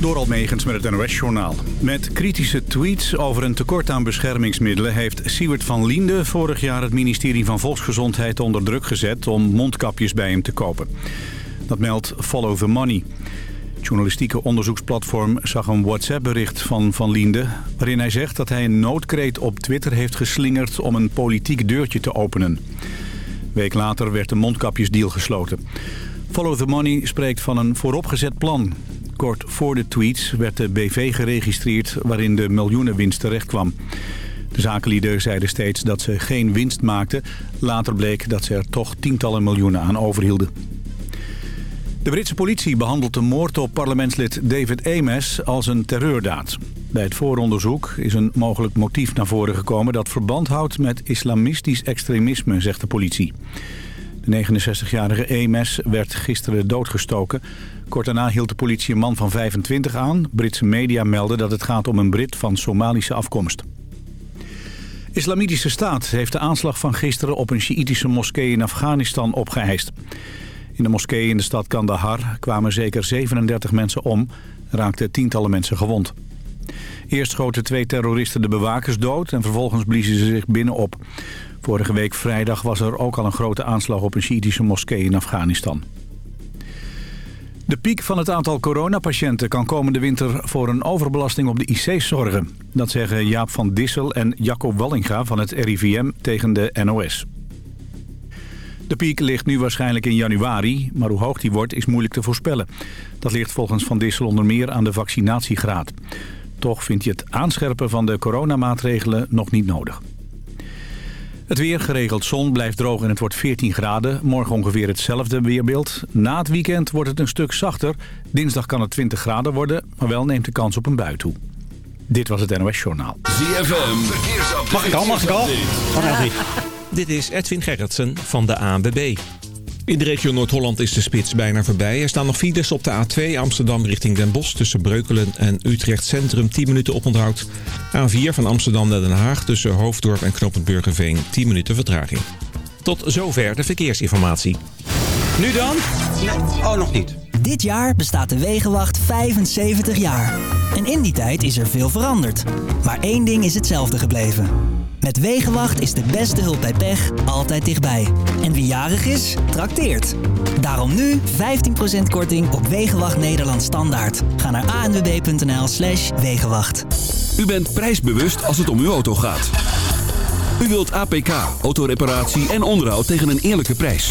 Door Almegens met het NOS-journaal. Met kritische tweets over een tekort aan beschermingsmiddelen... heeft Siewert van Liende vorig jaar het ministerie van Volksgezondheid onder druk gezet... om mondkapjes bij hem te kopen. Dat meldt Follow the Money. Het journalistieke onderzoeksplatform zag een WhatsApp-bericht van Van Liende... waarin hij zegt dat hij een noodkreet op Twitter heeft geslingerd... om een politiek deurtje te openen. Een week later werd de mondkapjesdeal gesloten. Follow the Money spreekt van een vooropgezet plan. Kort voor de tweets werd de BV geregistreerd waarin de miljoenenwinst terecht kwam. De zakenlieden zeiden steeds dat ze geen winst maakten. Later bleek dat ze er toch tientallen miljoenen aan overhielden. De Britse politie behandelt de moord op parlementslid David Ames als een terreurdaad. Bij het vooronderzoek is een mogelijk motief naar voren gekomen... dat verband houdt met islamistisch extremisme, zegt de politie. De 69-jarige Ames werd gisteren doodgestoken. Kort daarna hield de politie een man van 25 aan. Britse media melden dat het gaat om een Brit van Somalische afkomst. Islamitische Staat heeft de aanslag van gisteren op een Sjiïtische moskee in Afghanistan opgeëist. In de moskee in de stad Kandahar kwamen zeker 37 mensen om, raakten tientallen mensen gewond. Eerst schoten twee terroristen de bewakers dood en vervolgens bliezen ze zich binnenop. Vorige week vrijdag was er ook al een grote aanslag op een Sjiitische moskee in Afghanistan. De piek van het aantal coronapatiënten kan komende winter voor een overbelasting op de IC's zorgen. Dat zeggen Jaap van Dissel en Jacco Wallinga van het RIVM tegen de NOS. De piek ligt nu waarschijnlijk in januari, maar hoe hoog die wordt is moeilijk te voorspellen. Dat ligt volgens Van Dissel onder meer aan de vaccinatiegraad. Toch vindt hij het aanscherpen van de coronamaatregelen nog niet nodig. Het weer geregeld zon blijft droog en het wordt 14 graden. Morgen ongeveer hetzelfde weerbeeld. Na het weekend wordt het een stuk zachter. Dinsdag kan het 20 graden worden, maar wel neemt de kans op een bui toe. Dit was het NOS Journaal. ZFM, verkeersupdate. Mag ik al, mag ik al? Dit is Edwin Gerritsen van de ANWB. In de regio Noord-Holland is de spits bijna voorbij. Er staan nog files op de A2 Amsterdam richting Den Bosch... tussen Breukelen en Utrecht Centrum 10 minuten oponthoud. A4 van Amsterdam naar Den Haag tussen Hoofddorp en Knoopend Burgerveen 10 minuten vertraging. Tot zover de verkeersinformatie. Nu dan? Oh, nog niet. Dit jaar bestaat de Wegenwacht 75 jaar. En in die tijd is er veel veranderd. Maar één ding is hetzelfde gebleven. Met Wegenwacht is de beste hulp bij pech altijd dichtbij. En wie jarig is, trakteert. Daarom nu 15% korting op Wegenwacht Nederland Standaard. Ga naar anwb.nl slash Wegenwacht. U bent prijsbewust als het om uw auto gaat. U wilt APK, autoreparatie en onderhoud tegen een eerlijke prijs.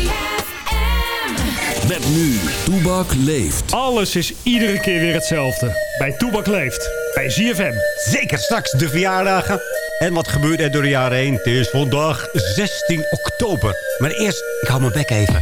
Met nu, Toebak leeft. Alles is iedere keer weer hetzelfde. Bij Toebak leeft. Bij ZFM. Zeker straks de verjaardagen. En wat gebeurt er door de jaren heen? Het is vandaag 16 oktober. Maar eerst, ik hou mijn bek even.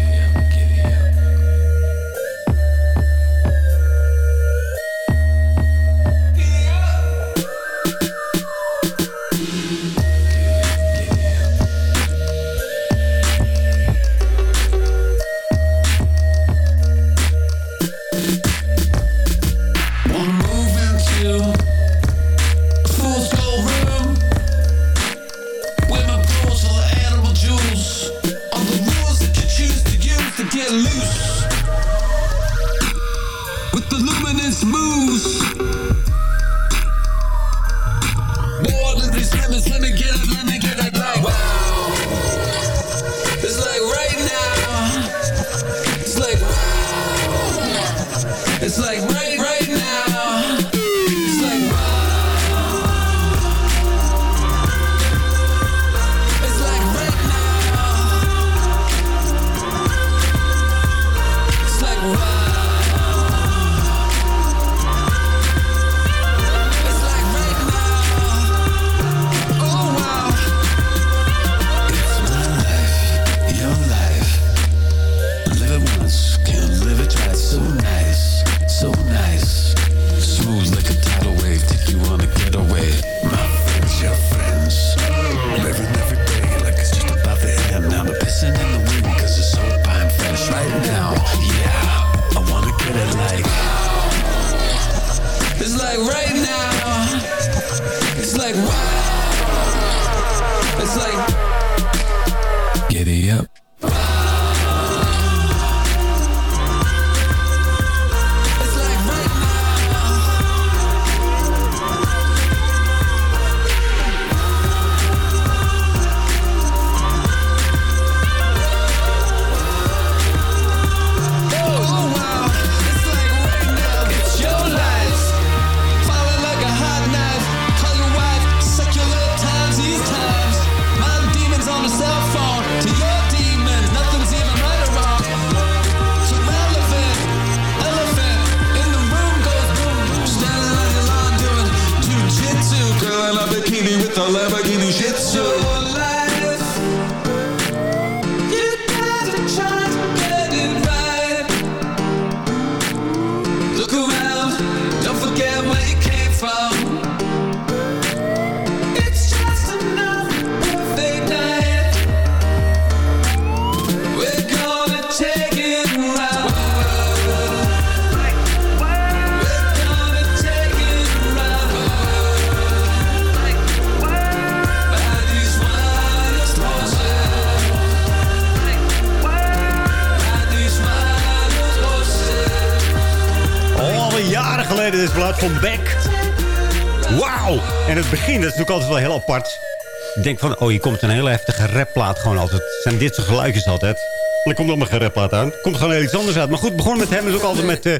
Ik denk van, oh, hier komt een hele heftige rapplaat gewoon altijd. Zijn dit soort geluidjes altijd. Er komt allemaal geen rapplaat aan. Er komt gewoon heel iets anders uit. Maar goed, begonnen met hem is ook altijd met, eh,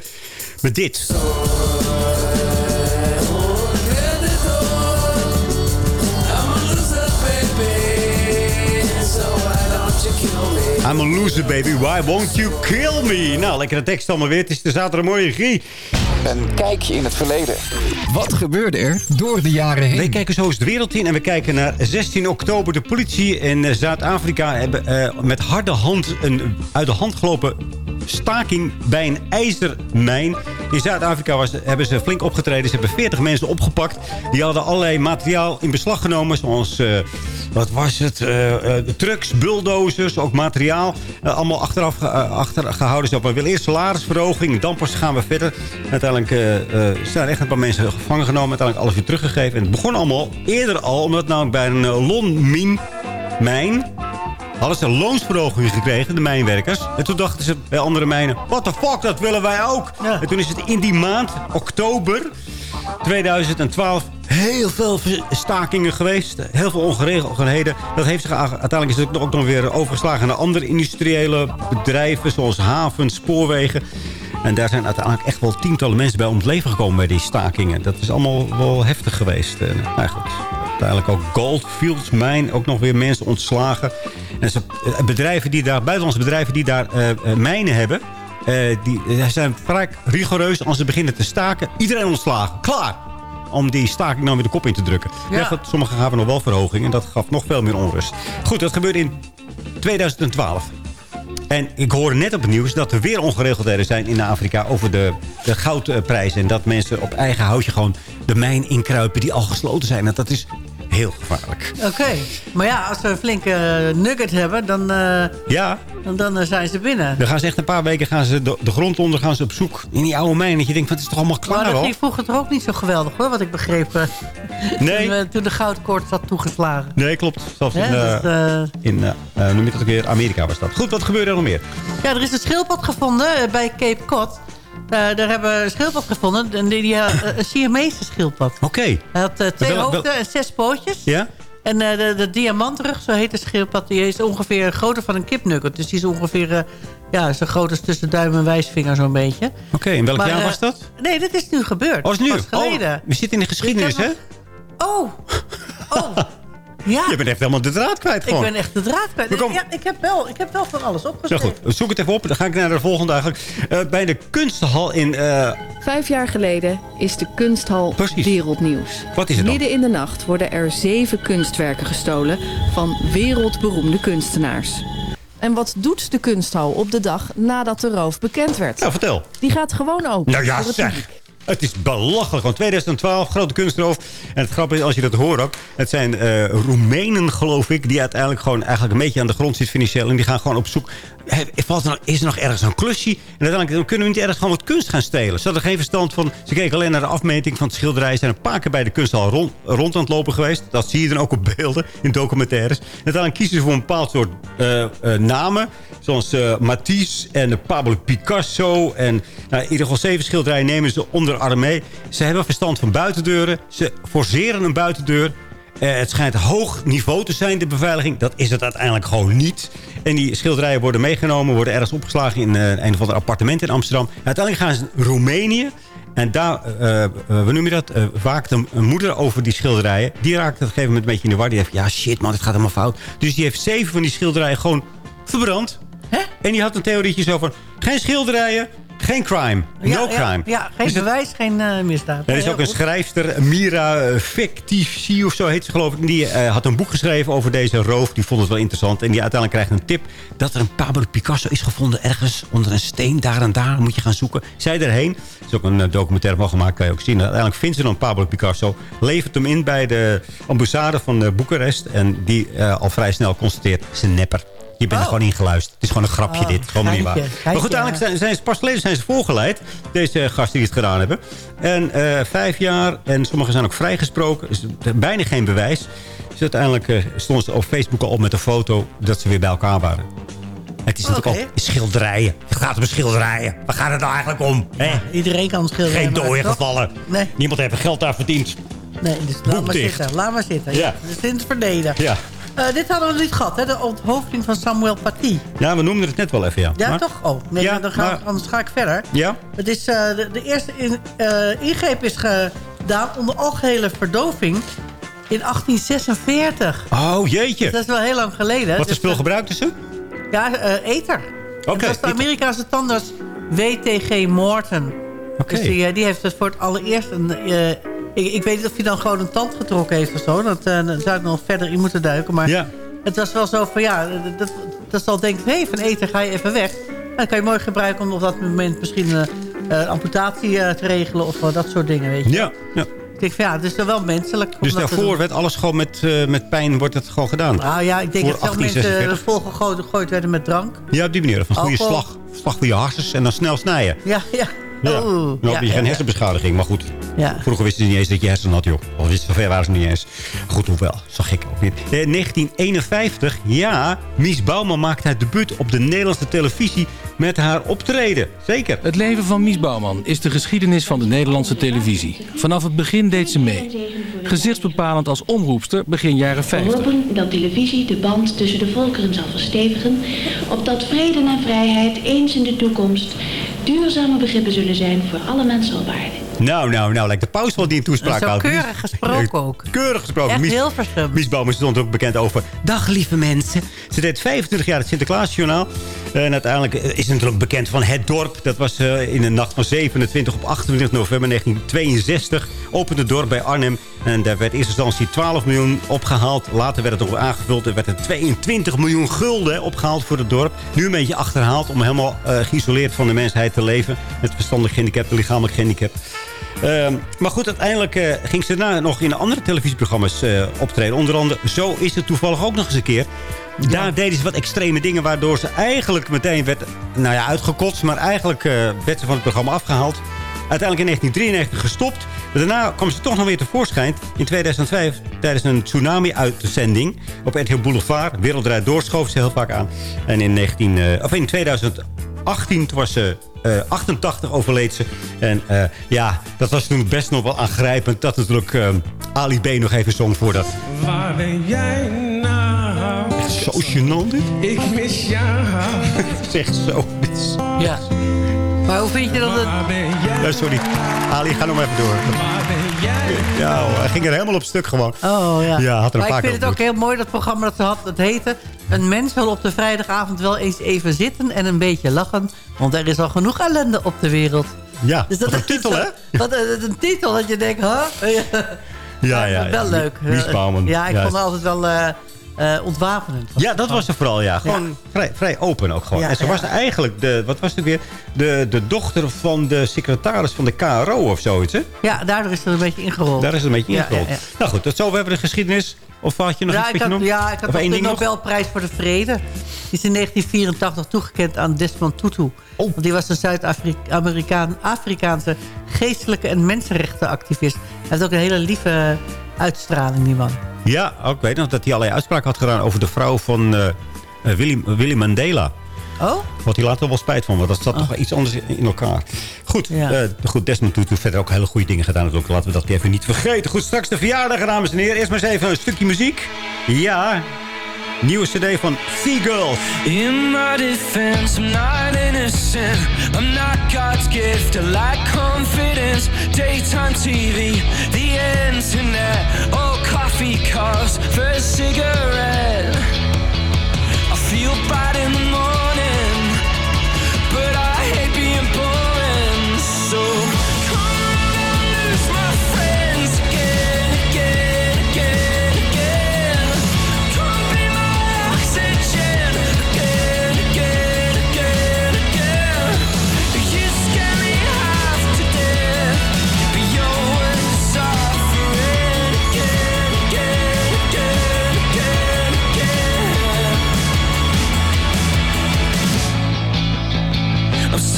met dit. I'm a loser, baby. Why won't you kill me? Nou, lekkere tekst allemaal weer. Het is de zaterdagmorgen. Een kijkje in het verleden. Wat gebeurde er door de jaren heen? Wij kijken zo eens de wereld in en we kijken naar 16 oktober. De politie in eh, Zuid-Afrika hebben eh, met harde hand een uit de hand gelopen staking bij een ijzermijn. In Zuid-Afrika hebben ze flink opgetreden. Ze hebben 40 mensen opgepakt. Die hadden allerlei materiaal in beslag genomen. Zoals, eh, wat was het? Eh, eh, trucks, bulldozers, ook materiaal. Allemaal achteraf ge- eh, achtergehouden. Zo, we willen eerst salarisverhoging. Dan pas gaan we verder. Uiteindelijk zijn er echt een paar mensen gevangen genomen. Uiteindelijk alles weer teruggegeven. En het begon allemaal eerder al. Omdat nou bij een Lonmin mijn hadden ze een loonsverhoging gekregen, de mijnwerkers. En toen dachten ze bij andere mijnen, what the fuck, dat willen wij ook. En toen is het in die maand, oktober 2012, heel veel stakingen geweest. Heel veel ongeregeldheden. Dat heeft zich uiteindelijk is het ook nog weer overgeslagen naar andere industriële bedrijven, zoals havens, spoorwegen. En daar zijn uiteindelijk echt wel tientallen mensen bij om het leven gekomen bij die stakingen. Dat is allemaal wel heftig geweest. Nou goed, uiteindelijk ook Goldfields Mine, ook nog weer mensen ontslagen. En ze, eh, bedrijven die daar, buitenlandse bedrijven die daar eh, eh, mijnen hebben... eh, die zijn vrij rigoureus als ze beginnen te staken. Iedereen ontslagen. Klaar! Om die staking dan weer de kop in te drukken. Ja. Sommigen gaven nog wel verhoging. En dat gaf nog veel meer onrust. Goed, dat gebeurde in 2012. En ik hoorde net op het nieuws dat er weer ongeregeldheden zijn in Afrika over de, de goudprijzen. En dat mensen op eigen houtje gewoon de mijn inkruipen die al gesloten zijn. En dat is heel gevaarlijk. Oké. Maar ja, als we een flinke eh, nugget hebben, dan, eh, Ja, dan, dan eh, zijn ze binnen. dan gaan ze echt een paar weken gaan ze de, de grond onder gaan ze op zoek in die oude mijn. Dat je denkt, het is toch allemaal Maar klaar dat al? ging vroeger toch ook niet zo geweldig hoor, wat ik begreep. Nee. Toen, toen de goudkoorts had toegeslagen. Nee, klopt. Zelfs in, dat, eh, in noem je dat ook weer? Amerika was dat. Goed, wat gebeurde er nog meer? Ja, er is een schildpad gevonden bij Cape Cod. Daar daar hebben we een schildpad gevonden. En die, die, eh, een Siamese schildpad. Oké. Hij had eh, twee Wel- wel- hoofden en zes pootjes. Ja? En eh, de, de diamantrug, zo heet de schildpad, die is ongeveer groter van een kipnugget. Dus die is ongeveer eh, ja, zo groot als tussen duim en wijsvinger zo'n beetje. Oké, in welk Maar, jaar eh, was dat? Nee, dit is nu gebeurd. Oh, is nu? Geleden. Oh, we zitten in de geschiedenis, hè? Oh, oh. Ja, Je bent echt helemaal de draad kwijt ik gewoon. ben echt de draad kwijt. Ja, ik, heb wel, ik heb wel van alles Zo opgeschreven. goed, zoek het even op. Dan ga ik naar de volgende eigenlijk. Eh, bij de kunsthal in... eh, Vijf jaar geleden is de kunsthal Precies. wereldnieuws. Wat is het dan? Midden in de nacht worden er zeven kunstwerken gestolen van wereldberoemde kunstenaars. En wat doet de kunsthal op de dag nadat de roof bekend werd? nou, vertel. Die gaat gewoon open. Nou ja, zeg. Het is belachelijk. Want 2012, grote kunstroof. En het grappige is, als je dat hoort ook... Het zijn eh Roemenen, geloof ik... die uiteindelijk gewoon eigenlijk een beetje aan de grond zitten financieel. En die gaan gewoon op zoek... valt is er nog ergens een klusje? En dan kunnen we niet ergens gewoon wat kunst gaan stelen. Ze hadden geen verstand van... Ze keken alleen naar de afmeting van het schilderij. Ze zijn een paar keer bij de kunsthal rond, rond aan het lopen geweest. Dat zie je dan ook op beelden in documentaires. En uiteindelijk kiezen ze voor een bepaald soort eh, eh, namen. Zoals eh, Matisse en Pablo Picasso. En nou, in ieder geval zeven schilderijen nemen ze onder de arm mee. Ze hebben verstand van buitendeuren. Ze forceren een buitendeur. Eh, het schijnt hoog niveau te zijn, de beveiliging. Dat is het uiteindelijk gewoon niet. En die schilderijen worden meegenomen, worden ergens opgeslagen in eh, een of ander appartement in Amsterdam. Uiteindelijk gaan ze naar Roemenië. En daar, eh, eh, hoe noem je dat, eh, waakt een, een moeder over die schilderijen. Die raakt op een gegeven moment een beetje in de war. Die heeft, ja shit man, dit gaat helemaal fout. Dus die heeft zeven van die schilderijen gewoon verbrand. En die had een theorietje zo van, geen schilderijen, geen crime. No crime. Ja, geen bewijs, geen eh, misdaad. er is ook een schrijfster, Mira eh, Fictici of zo heet ze geloof ik. Die eh, had een boek geschreven over deze roof. Die vond het wel interessant. En die uiteindelijk krijgt een tip dat er een Pablo Picasso is gevonden. Ergens onder een steen, daar en daar. Moet je gaan zoeken. Zij erheen. Er is ook een documentaire van gemaakt, kan je ook zien. Uiteindelijk vindt ze dan Pablo Picasso. Levert hem in bij de ambassade van Boekarest. En die al vrij snel constateert, ze nepper. Je bent er gewoon ingeluisterd. Het is gewoon een grapje Oh, dit. Gewoon niet waar. Maar goed, uiteindelijk zijn, zijn ze pas geleden zijn ze voorgeleid. Deze gasten die het gedaan hebben. En eh, vijf jaar. En sommigen zijn ook vrijgesproken. Is bijna geen bewijs. Dus uiteindelijk eh, stonden ze op Facebook al op met een foto dat ze weer bij elkaar waren. Het is natuurlijk ook schilderijen. Het gaat om schilderijen. Waar gaat het nou eigenlijk om? Hè? Iedereen kan schilderen. Geen dooien gevallen. Nee. Niemand heeft er geld aan verdiend. Nee, dus laat maar dicht. zitten. Laat maar zitten. Ja. Dus in het verleden. Ja. Eh, dit hadden we niet gehad, hè? De onthoofding van Samuel Paty. ja, we noemden het net wel even, ja. Ja, Maar- toch? Oh, nee, Ja, dan ga, maar- anders ga ik verder. Ja? Het is, eh, de, de eerste in, eh, ingreep is gedaan onder algehele verdoving in 1846. Oh, jeetje. Dat is wel heel lang geleden. Wat Dus, spul gebruikten ze? Ja, ether. Oké, dat was de. Amerikaanse tandarts W.T.G. Morton. Oké. Dus die, die heeft het voor het allereerst... Een, ik, ik weet niet of hij dan gewoon een tand getrokken heeft of zo. Dat, eh, daar zou ik nog verder in moeten duiken. Maar Ja. het was wel zo van ja... Dat, dat zal denken, hé, hey, van ether ga je even weg. Dan kan je mooi gebruiken om op dat moment misschien... eh, eh, amputatie te regelen of dat soort dingen, weet je. Ja, ja. Ik denk van ja, het is wel menselijk. Dus daarvoor werd alles gewoon met, met pijn wordt het gewoon gedaan. Nou ja, ik denk Voor dat veel mensen 1846. volgegooid gegooid werden met drank. Ja, op die manier. Van goede slag, slag voor je harsens en dan snel snijden. Ja, ja. Ja. Dan heb Ja, je geen hersenbeschadiging, maar goed. Ja. Vroeger wisten ze niet eens dat je hersenen had, joh. Of wisten zover waren ze niet eens. Goed, hoewel. Zo gek ook niet. Eh, 1951, ja. Mies Bouwman maakte haar debuut op de Nederlandse televisie met haar optreden. Zeker. Het leven van Mies Bouwman is de geschiedenis van de Nederlandse televisie. Vanaf het begin deed ze mee. Gezichtsbepalend als omroepster begin jaren We 50. hopen dat televisie de band tussen de volkeren zal verstevigen, opdat vrede en vrijheid eens in de toekomst duurzame begrippen zullen zijn voor alle mensen op aarde. Nou, nou, nou. Lijkt de paus wel die een toespraak Zo had. keurig gesproken ook. Keurig gesproken. Echt Mies, heel verschillend. Mies Bouwman stond ook bekend over... Dag lieve mensen. Ze deed 25 jaar het Sinterklaasjournaal. En uiteindelijk is ze natuurlijk bekend van Het Dorp. Dat was eh, in de nacht van 27 op 28 november 1962. Opende het dorp bij Arnhem. En daar werd in eerste instantie 12 miljoen opgehaald. Later werd het nog aangevuld. Er werd er 22 miljoen gulden opgehaald voor het dorp. Nu een beetje achterhaald om helemaal eh, geïsoleerd van de mensheid te leven. Met verstandelijk gehandicap, lichamelijk gehandicap. Ehm, maar goed, uiteindelijk eh, ging ze daarna nog in andere televisieprogramma's eh, optreden. Onder andere Zo is het toevallig ook nog eens een keer. Daar deden ze wat extreme dingen... waardoor ze eigenlijk meteen werd nou ja, uitgekotst. Maar eigenlijk eh, werd ze van het programma afgehaald. Uiteindelijk in 1993 gestopt. Maar daarna kwam ze toch nog weer tevoorschijn. In 2005 tijdens een tsunami-uitzending op RTL Boulevard. Wereldrijd door schoof ze heel vaak aan. En in, 19, eh, of in 2018 toen was ze eh, 88 overleed ze. En eh, ja, dat was toen best nog wel aangrijpend. Dat natuurlijk eh, Ali B nog even zong voor dat. Waar ben jij nou? Zo gênant dit. Ik mis jou. Is echt zo. Is- Ja. Maar hoe vind je dat het... Ja, sorry. Ali, ga nog maar even door. Waar ben jij? Ja, hoor, hij ging er helemaal op stuk gewoon. Oh ja. Ja, had er een maar paar ik vind het ook heel mooi, dat programma dat ze had. Dat heette... Een mens wil op de vrijdagavond wel eens even zitten en een beetje lachen. Want er is al genoeg ellende op de wereld. Ja, Dus dat wat een is titel, hè? Wat een, een titel dat je denkt, huh? Ja, ja. Wel ja. leuk. Mies Bouwman. Ja, ik Ja, vond het altijd wel... eh, eh, ontwapenend. Ja, dat was er vooral, ja. Gewoon Ja. Vrij, vrij open ook gewoon. Ja, en ze ja. was eigenlijk, de, wat was het weer? De, de dochter van de secretaris van de KRO of zoiets, hè? Ja, daardoor is er een beetje ingerold. Daar is het een beetje ingerold. Nou goed, tot zover hebben we de geschiedenis. Of had je nog Ja, iets ik had, ja, ik had nog de nog? Nobelprijs voor de Vrede. Die is in 1984 toegekend aan Desmond Tutu. Oh. Want die was een Zuid-Afrikaanse geestelijke en mensenrechtenactivist. Hij heeft ook een hele lieve uitstraling, die man. Ja, ook, ik weet nog dat hij allerlei uitspraken had gedaan over de vrouw van eh, Willy, Willy Mandela. Oh? Wat hij later wel spijt van, want dat zat toch iets anders in elkaar. Goed, Ja. eh, goed Desmond Tutu verder ook hele goede dingen gedaan. natuurlijk. Laten we dat even niet vergeten. Goed, straks de verjaardag, dames en heren. Eerst maar eens even een stukje muziek. Ja, nieuwe cd van Seagulls. In my defense, I'm not innocent. I'm not God's gift. I lack confidence. Daytime TV, the internet. Oh, coffee cups a cigarette. I feel bad in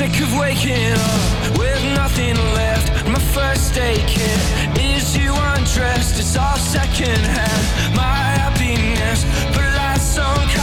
sick of waking up with nothing left. My first day kit is you undressed. It's all secondhand. My happiness, but like some kind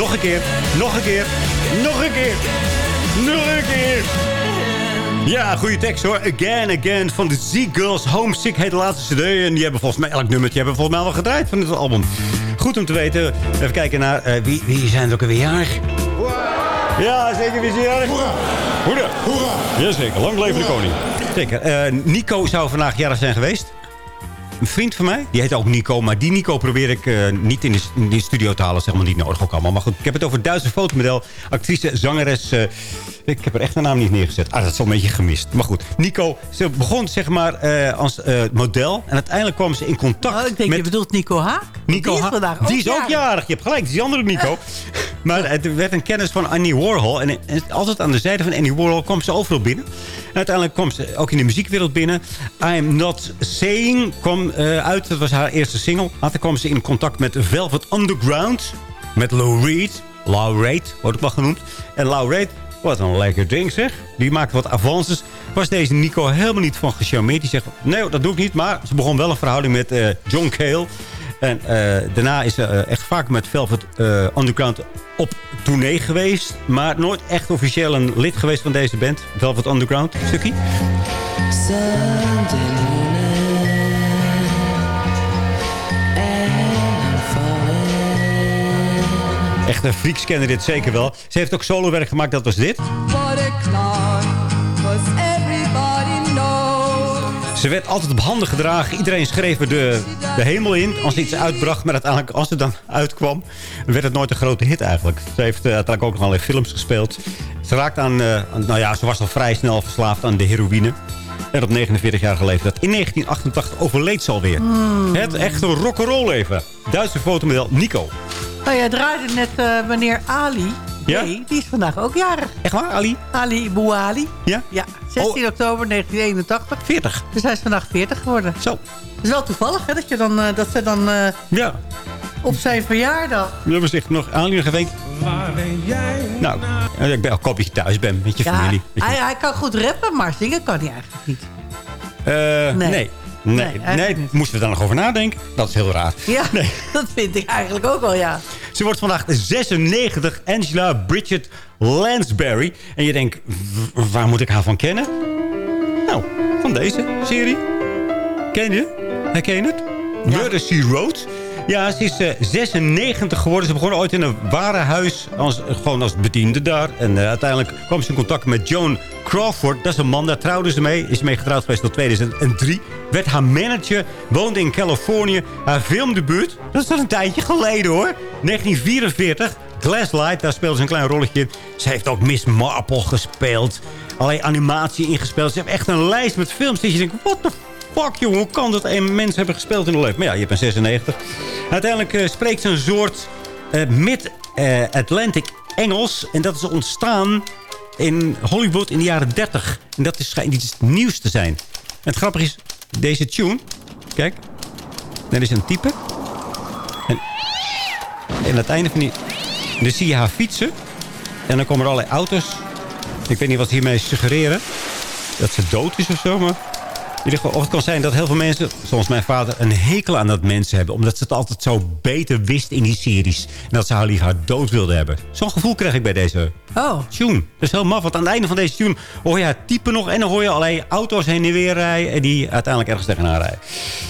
nog een keer, nog een keer, nog een keer, nog een keer. Ja, goede tekst hoor. Again, again van de Z-Girls. Homesick heet de laatste cd. En die hebben volgens mij elk nummertje hebben volgens mij al gedraaid van dit album. Goed om te weten. Even kijken naar eh, wie, wie zijn er ook alweer jarig? Ja, zeker. Wie is er jarig? Hoera! Hoera! Hoera! Jazeker, lang leven de koning. Zeker. Eh, Nico zou vandaag jarig zijn geweest. Een vriend van mij, die heet ook Nico. Maar die Nico probeer ik eh, niet in de, in de studio te halen. Zeg maar niet nodig ook allemaal. Maar goed, ik heb het over Duitse fotomodel. Actrice, zangeres. eh, ik heb er echt een naam niet neergezet. Ah, dat is wel een beetje gemist. Maar goed, Nico, ze begon zeg maar eh, als model. En uiteindelijk kwam ze in contact Oh, ik denk, met... je bedoelt Nico Haak? Nico die is vandaag die is ook jarig. Je hebt gelijk, die andere Nico. maar het werd een kennis van Annie Warhol. En, altijd aan de zijde van Annie Warhol kwam ze overal binnen. En uiteindelijk kwam ze ook in de muziekwereld binnen. I'm Not Saying kwam eh, uit. Dat was haar eerste single. Later kwam ze in contact met Velvet Underground. Met Lou Reed. Lou Reed wordt wel genoemd. En Lou Reed, wat een lekker ding zeg. Die maakte wat avances. Was deze Nico helemaal niet van gecharmeerd. Die zegt, nee dat doe ik niet. Maar ze begon wel een verhouding met eh, John Cale. En eh, daarna is ze eh, echt vaak met Velvet eh, Underground op tournee geweest. Maar nooit echt officieel een lid geweest van deze band. Velvet Underground. Stukje. Echt een freaks kennen dit zeker wel. Ze heeft ook solowerk gemaakt, dat was dit. Was. Ze werd altijd op handen gedragen. Iedereen schreef er de, de hemel in als ze iets uitbracht. Maar uiteindelijk, als het dan uitkwam, werd het nooit een grote hit eigenlijk. Ze heeft eh, uiteindelijk ook nog allerlei films gespeeld. Ze raakte aan, eh, aan- nou ja, ze was al vrij snel verslaafd aan de heroïne. En op 49-jarige leeftijd. In 1988 overleed ze alweer. Hmm. Het echte rock'n'roll leven. Duitse fotomodel Nico. Oh, jij draaide net eh, meneer Ali. Ja? Nee, die is vandaag ook jarig. Echt waar, Ali? Ali Bouali. Ja? Ja, 16 oktober 1981. 40. Dus hij is vandaag 40 geworden. Zo. Het is wel toevallig hè, dat, je dan, eh, dat ze dan eh, Ja. op zijn verjaardag... We hebben zich nog Ali geweten. Waar ben jij? Nou, eh, ik ben ook dat je thuis bent met je Ja, familie. Met je- hij, hij kan goed rappen, maar zingen kan hij eigenlijk niet. Eh, nee. Nee. Nee, Nee, nee, moesten we daar nog over nadenken? Dat is heel raar. Ja, dat vind ik eigenlijk ook wel, ja. Ze wordt vandaag 96, Angela Bridget Lansbury. En je denkt, waar moet ik haar van kennen? Nou, van deze serie. Ken je? Herken je het? Murder, She Wrote. Ja, ze is eh, 96 geworden. Ze begon ooit in een warenhuis, als, gewoon als bediende daar. En eh, uiteindelijk kwam ze in contact met Joan Crawford. Dat is een man, daar trouwde ze mee. Is mee getrouwd geweest tot 2003. Werd haar manager, woonde in Californië. Haar filmdebuut, dat is al een tijdje geleden hoor. 1944, Glasslight, daar speelde ze een klein rolletje. Ze heeft ook Miss Marple gespeeld. Allerlei animatie ingespeeld. Ze heeft echt een lijst met films. Dat je denkt, what the fuck jongen, hoe kan dat een mens hebben gespeeld in de leven? Maar ja, je bent 96. Uiteindelijk eh, spreekt ze een soort eh, mid-Atlantic Engels. En dat is ontstaan in Hollywood in de jaren 30. En dat is, schijnt iets nieuws te zijn. En het grappige is, deze tune... Kijk, er is een type. En, en aan het einde van die... Dan zie je haar fietsen. En dan komen er allerlei auto's. Ik weet niet wat hiermee suggereren. Dat ze dood is of zo, maar... In ieder geval, of het kan zijn dat heel veel mensen, zoals mijn vader... een hekel aan dat mensen hebben. Omdat ze het altijd zo beter wist in die series. En dat ze haar liever haar dood wilden hebben. Zo'n gevoel krijg ik bij deze Oh. tune. Dat is heel maf, want aan het einde van deze tune... hoor je haar typen nog en dan hoor je allerlei auto's heen en weer rijden... en die uiteindelijk ergens tegenaan rijden.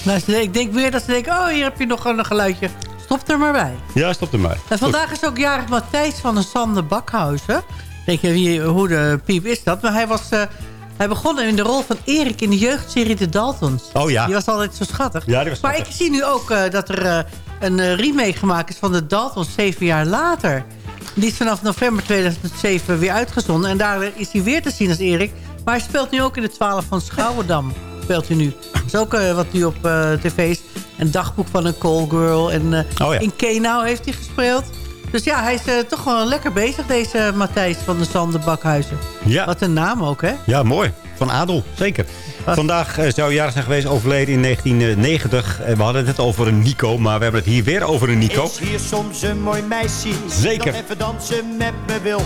Nou, ik denk weer dat ze denken, oh, hier heb je nog een geluidje. Stop er maar bij. Ja, stop er maar. En vandaag is ook jarig Matthijs van de Sander Bakhuizen. Denk je, wie, hoe de piep is dat? Maar hij, was, eh, hij begon in de rol van Erik in de jeugdserie The Daltons. Oh ja. Die was altijd zo schattig. Ja, die was maar ik zie nu ook eh, dat er eh, een eh, remake gemaakt is van The Daltons zeven jaar later. Die is vanaf november 2007 weer uitgezonden. En daar is hij weer te zien als Erik. Maar hij speelt nu ook in de 12 van Schouwendam. Speelt hij nu. Dat is ook wat nu op tv is. Een dagboek van een call girl. En Oh ja. in Kenau heeft hij gespeeld. Dus ja, hij is eh, toch wel lekker bezig, deze Matthijs van de Sander Bakhuizen. Ja. Wat een naam ook, hè? Ja, mooi. Van Adel, zeker. Vandaag eh, zou jarig zijn geweest, overleden in 1990. En we hadden het over een Nico, maar we hebben het hier weer over een Nico. Is hier soms een mooi meisje Zeker. even dansen met me wil?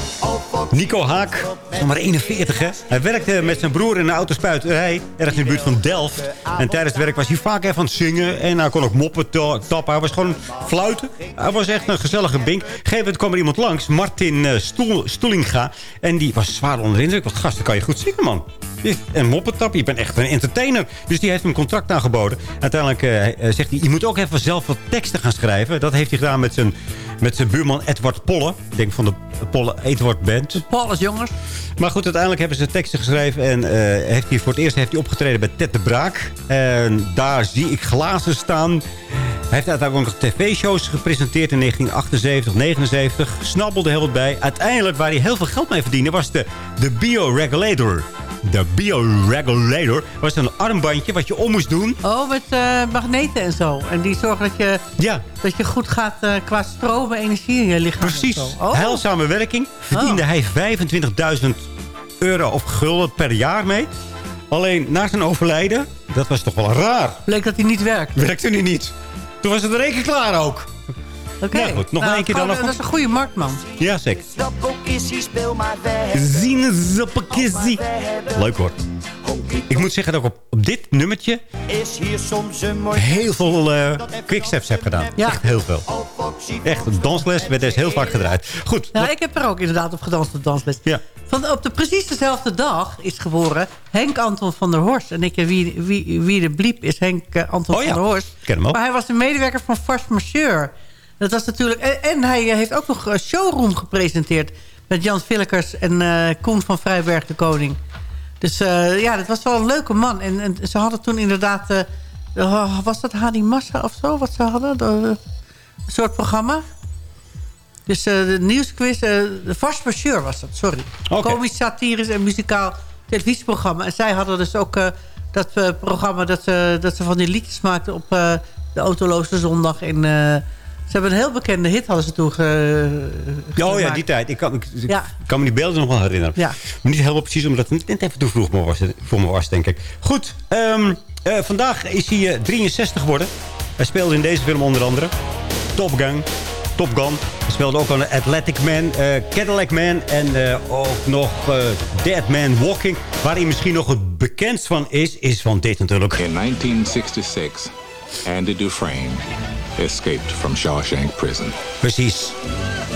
Nico Haak, maar 41 hè. Hij werkte met zijn broer in een autospuiterij, ergens in de buurt van Delft. En tijdens het werk was hij vaak even aan het zingen. En hij kon ook moppen tappen. Hij was gewoon fluiten. Hij was echt een gezellige bink. Op een gegeven moment kwam er iemand langs, Martin eh, Stoel, Stoelinga. En die was zwaar onder de indruk. Want gast, dan kan je goed zingen man. En moppen tappen, je bent echt een entertainer. Dus die heeft hem een contract aangeboden. Uiteindelijk eh, zegt hij, je moet ook even zelf wat teksten gaan schrijven. Dat heeft hij gedaan met zijn, met zijn buurman Edward Polle. Ik denk van de Polle Edward Band. Polles, jongens. Maar goed, uiteindelijk hebben ze teksten geschreven. En eh, heeft hij voor het eerst heeft hij opgetreden bij Ted de Braak. En daar zie ik glazen staan. Hij heeft uiteindelijk ook nog tv-shows gepresenteerd in 1978, 79. Snabbelde heel wat bij. Uiteindelijk, waar hij heel veel geld mee verdiende, was de, de Bioregulator. De Bioregulator was een armbandje wat je om moest doen. Oh, met eh, magneten en zo. En die zorgen dat je, Ja. dat je goed gaat eh, qua stroom en energie in je lichaam. Precies. Oh. Heilzame werking. Verdiende hij 25.000 euro of gulden per jaar mee. Alleen na zijn overlijden, dat was toch wel raar. Bleek dat hij niet werkt. Werkte nu niet. Toen was het de reken klaar ook. Oké. Ja, goed. Nog Nou, één keer dan nog. Dat is een goede marktman. Ja, zeker. Zinezappakissie. Leuk hoor. Ik moet zeggen dat ik op, op dit nummertje Is hier soms een mooi heel veel eh quicksteps heb gedaan. Ja. Echt heel veel. Echt, een dansles werd deze heel vaak gedraaid. Goed. Nou, ik heb er ook inderdaad op gedanst op dansles. Ja. Van, op de precies dezelfde dag is geboren Henk Anton van der Horst. En ik, wie, wie, wie de bliep is Henk eh, Anton Oh ja, van der Horst. ken hem ook. Maar hij was een medewerker van Fars Masseur. Dat was natuurlijk... En, en hij eh, heeft ook nog een showroom gepresenteerd... met Jan Villekers en eh Koen van Vrijberg de Koning. Dus eh, ja, dat was wel een leuke man. En, en ze hadden toen inderdaad... eh, was dat Hadi Massa of zo, wat ze hadden? De- een soort programma. Dus eh, de nieuwsquiz, eh, de Vast was dat, sorry. Oké. Komisch, satirisch en muzikaal televisieprogramma. En zij hadden dus ook eh, dat eh, programma dat ze, dat ze van die liedjes maakten op eh, de Autoloze Zondag. En, eh, ze hebben een heel bekende hit hadden ze toen ge, Oh ja, die tijd. Ik kan, ik, Ja. kan me die beelden nog wel herinneren. Ja. Maar niet helemaal precies, omdat het net even te vroeg was, voor me was, denk ik. Goed, ehm, eh, vandaag is hij eh, 63 geworden. Hij speelde in deze film onder andere Top Gun. Top Gun. Hij speelde ook aan Athletic Man, eh, Cadillac Man en eh, ook nog eh, Dead Man Walking. Waar hij misschien nog het bekendst van is, is van dit natuurlijk. In 1966, Andy Dufresne escaped from Shawshank Prison. Precies.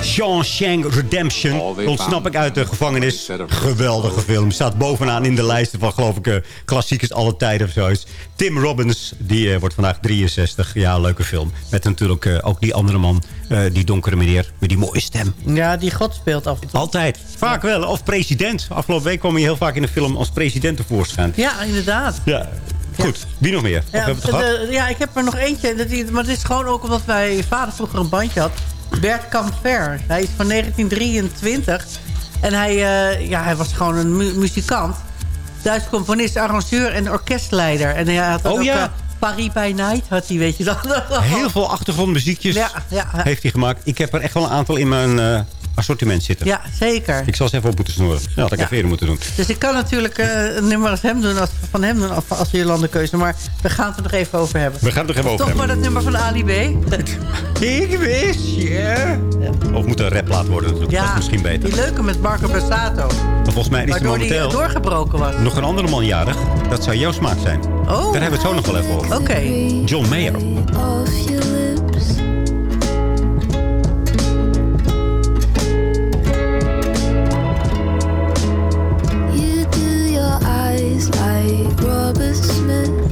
Shawshank Redemption. Ontsnap ik uit de gevangenis. Geweldige film. Staat bovenaan in de lijsten van, geloof ik, eh, klassiekers alle tijden of zoiets. Tim Robbins, die eh, wordt vandaag 63. Ja, leuke film. Met natuurlijk eh, ook die andere man, eh, die donkere meneer, met die mooie stem. Ja, die God speelt af en toe. Altijd. Vaak wel. Of president. Afgelopen week kwam hij heel vaak in de film als president tevoorschijn. Ja, inderdaad. Ja. Goed. Wie nog meer? Ja, hebben we het gehad? de- ja, ik heb er nog eentje. Maar het is gewoon ook omdat mijn vader vroeger een bandje had. Bert Camper. Hij is van 1923. En hij, eh, ja, hij was gewoon een mu- muzikant. Duits componist, arrangeur en orkestleider. En hij had Oh, ook ja. eh, Paris by Night, had hij, weet je dat. Heel veel achtergrondmuziekjes Ja, ja. heeft hij gemaakt. Ik heb er echt wel een aantal in mijn eh, assortiment zitten. Ja, zeker. Ik zal ze even op moeten snoeren. Ja, dat had ik Ja. even eerder moeten doen. Dus ik kan natuurlijk eh, een nummer als hem doen, als, van hem doen als, als Jolande-keuze. Maar we gaan het er nog even over hebben. We gaan het er even over Toch hebben. maar dat nummer van Ali B. Ik wist je. Of moet een rapplaat worden natuurlijk. Dat is misschien beter. die leuke met Marco Bassato. Maar volgens mij is er Waardoor die momenteel eh, doorgebroken was. nog een andere man jarig. Dat zou jouw smaak zijn. Oh. Daar hebben we het zo nog wel even over. Oké. John Mayer. Robert Smith.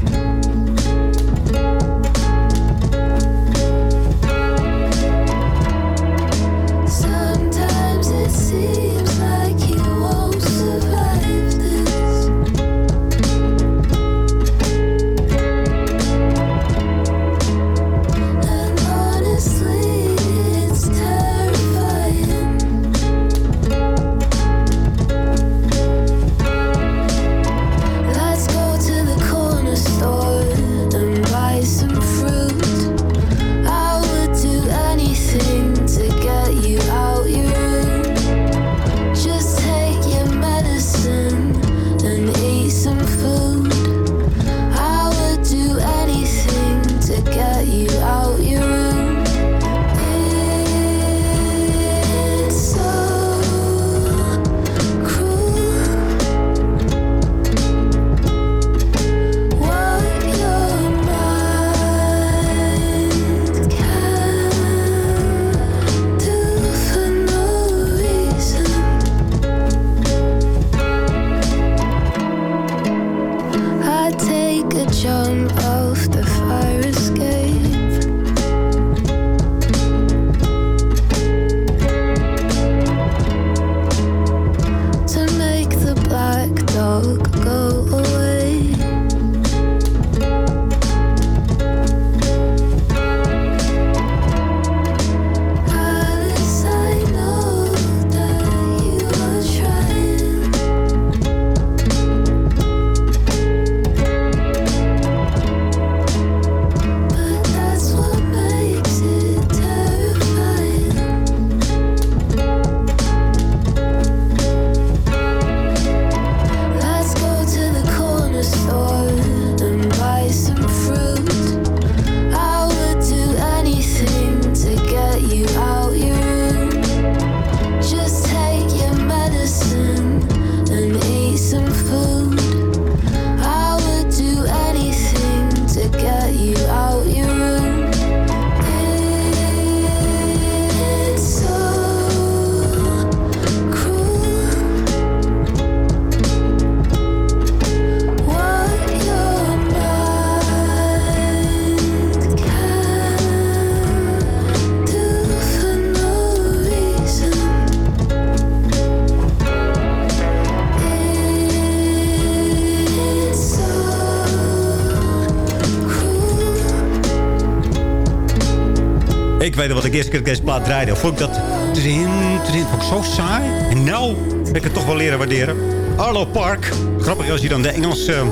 Weet wat ik eerst keer deze plaat draaide. Vond ik dat erin, erin, vond ik zo saai. En nou ben ik het toch wel leren waarderen. Arlo Park. Grappig als je dan de Engelse eh,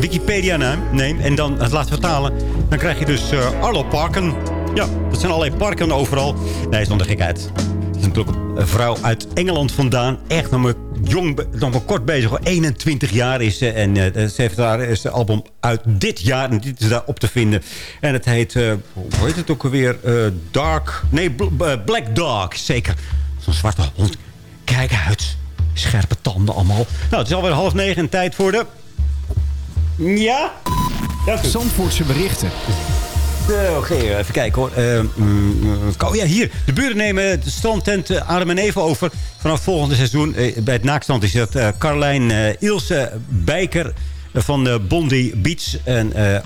Wikipedia neemt en dan het laat vertalen. Dan krijg je dus eh, Arlo Parken. Ja, dat zijn allerlei parken overal. Nee, zonder gekheid. Het is natuurlijk een vrouw uit Engeland vandaan. Echt nog maar jong, nog maar kort bezig. hoor. 21 jaar is ze. En eh, ze heeft daar is album uit dit jaar. En dit is daar op te vinden. En het heet, eh, hoe heet het ook alweer? Eh, Dark, nee, Bl- Black Dog. Zeker. Zo'n zwarte hond. Kijk uit. Scherpe tanden allemaal. Nou, het is alweer half negen en tijd voor de... Ja? Zandvoortse berichten. Eh, Oké, even kijken hoor. Eh, mm, oh ja, hier. De buren nemen de strandtent eh, Adem en Even over. Vanaf volgende seizoen eh, bij het naakstrand is dat eh, Carlijn eh, Ilse Bijker van eh, Bondi Beach. En eh, eh,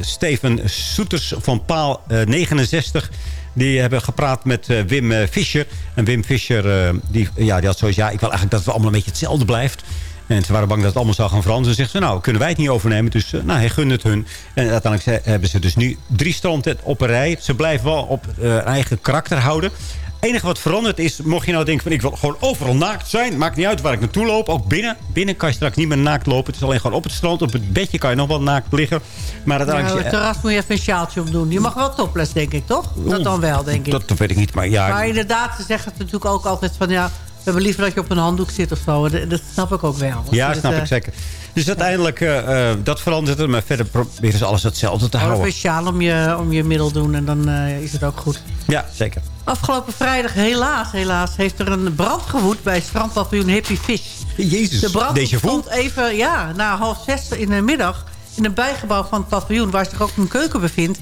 Steven Soeters van Paal eh, 69. Die hebben gepraat met eh, Wim eh, Fischer. En Wim Fischer eh, die, ja, die had zoiets... Ja, ik wil eigenlijk dat het allemaal een beetje hetzelfde blijft. En ze waren bang dat het allemaal zou gaan veranderen. Ze zegt ze, nou, kunnen wij het niet overnemen? Dus eh, nou, hij gunde het hun. En uiteindelijk hebben ze dus nu drie stranden op een rij. Ze blijven wel op eh, eigen karakter houden. Het enige wat veranderd is, mocht je nou denken van... ik wil gewoon overal naakt zijn. Maakt niet uit waar ik naartoe loop. Ook binnen. Binnen kan je straks niet meer naakt lopen. Het is alleen gewoon op het strand. Op het bedje kan je nog wel naakt liggen. Maar Nou, uiteindelijk... het terras moet je even een sjaaltje omdoen. Je mag wel topless, denk ik, toch? Dat dan wel, denk ik. dat, dat weet ik niet, maar ja... Maar inderdaad, ze zeggen het natuurlijk ook altijd van... ja, hebben liever dat je op een handdoek zit of zo. Dat, dat snap ik ook wel. ja, Dus, snap eh, ik zeker. Dus uiteindelijk, eh, eh, dat verandert het. Maar verder proberen ze alles hetzelfde te Gewoon houden. sjaal om je, om je middel doen en dan eh, is het ook goed. Ja, zeker. Afgelopen vrijdag, helaas, helaas, heeft er een brand gewoed bij strandpaviljoen Happy Fish. Jezus, de brand stond even, ja, na half zes in de middag... in een bijgebouw van het paviljoen, waar zich ook een keuken bevindt.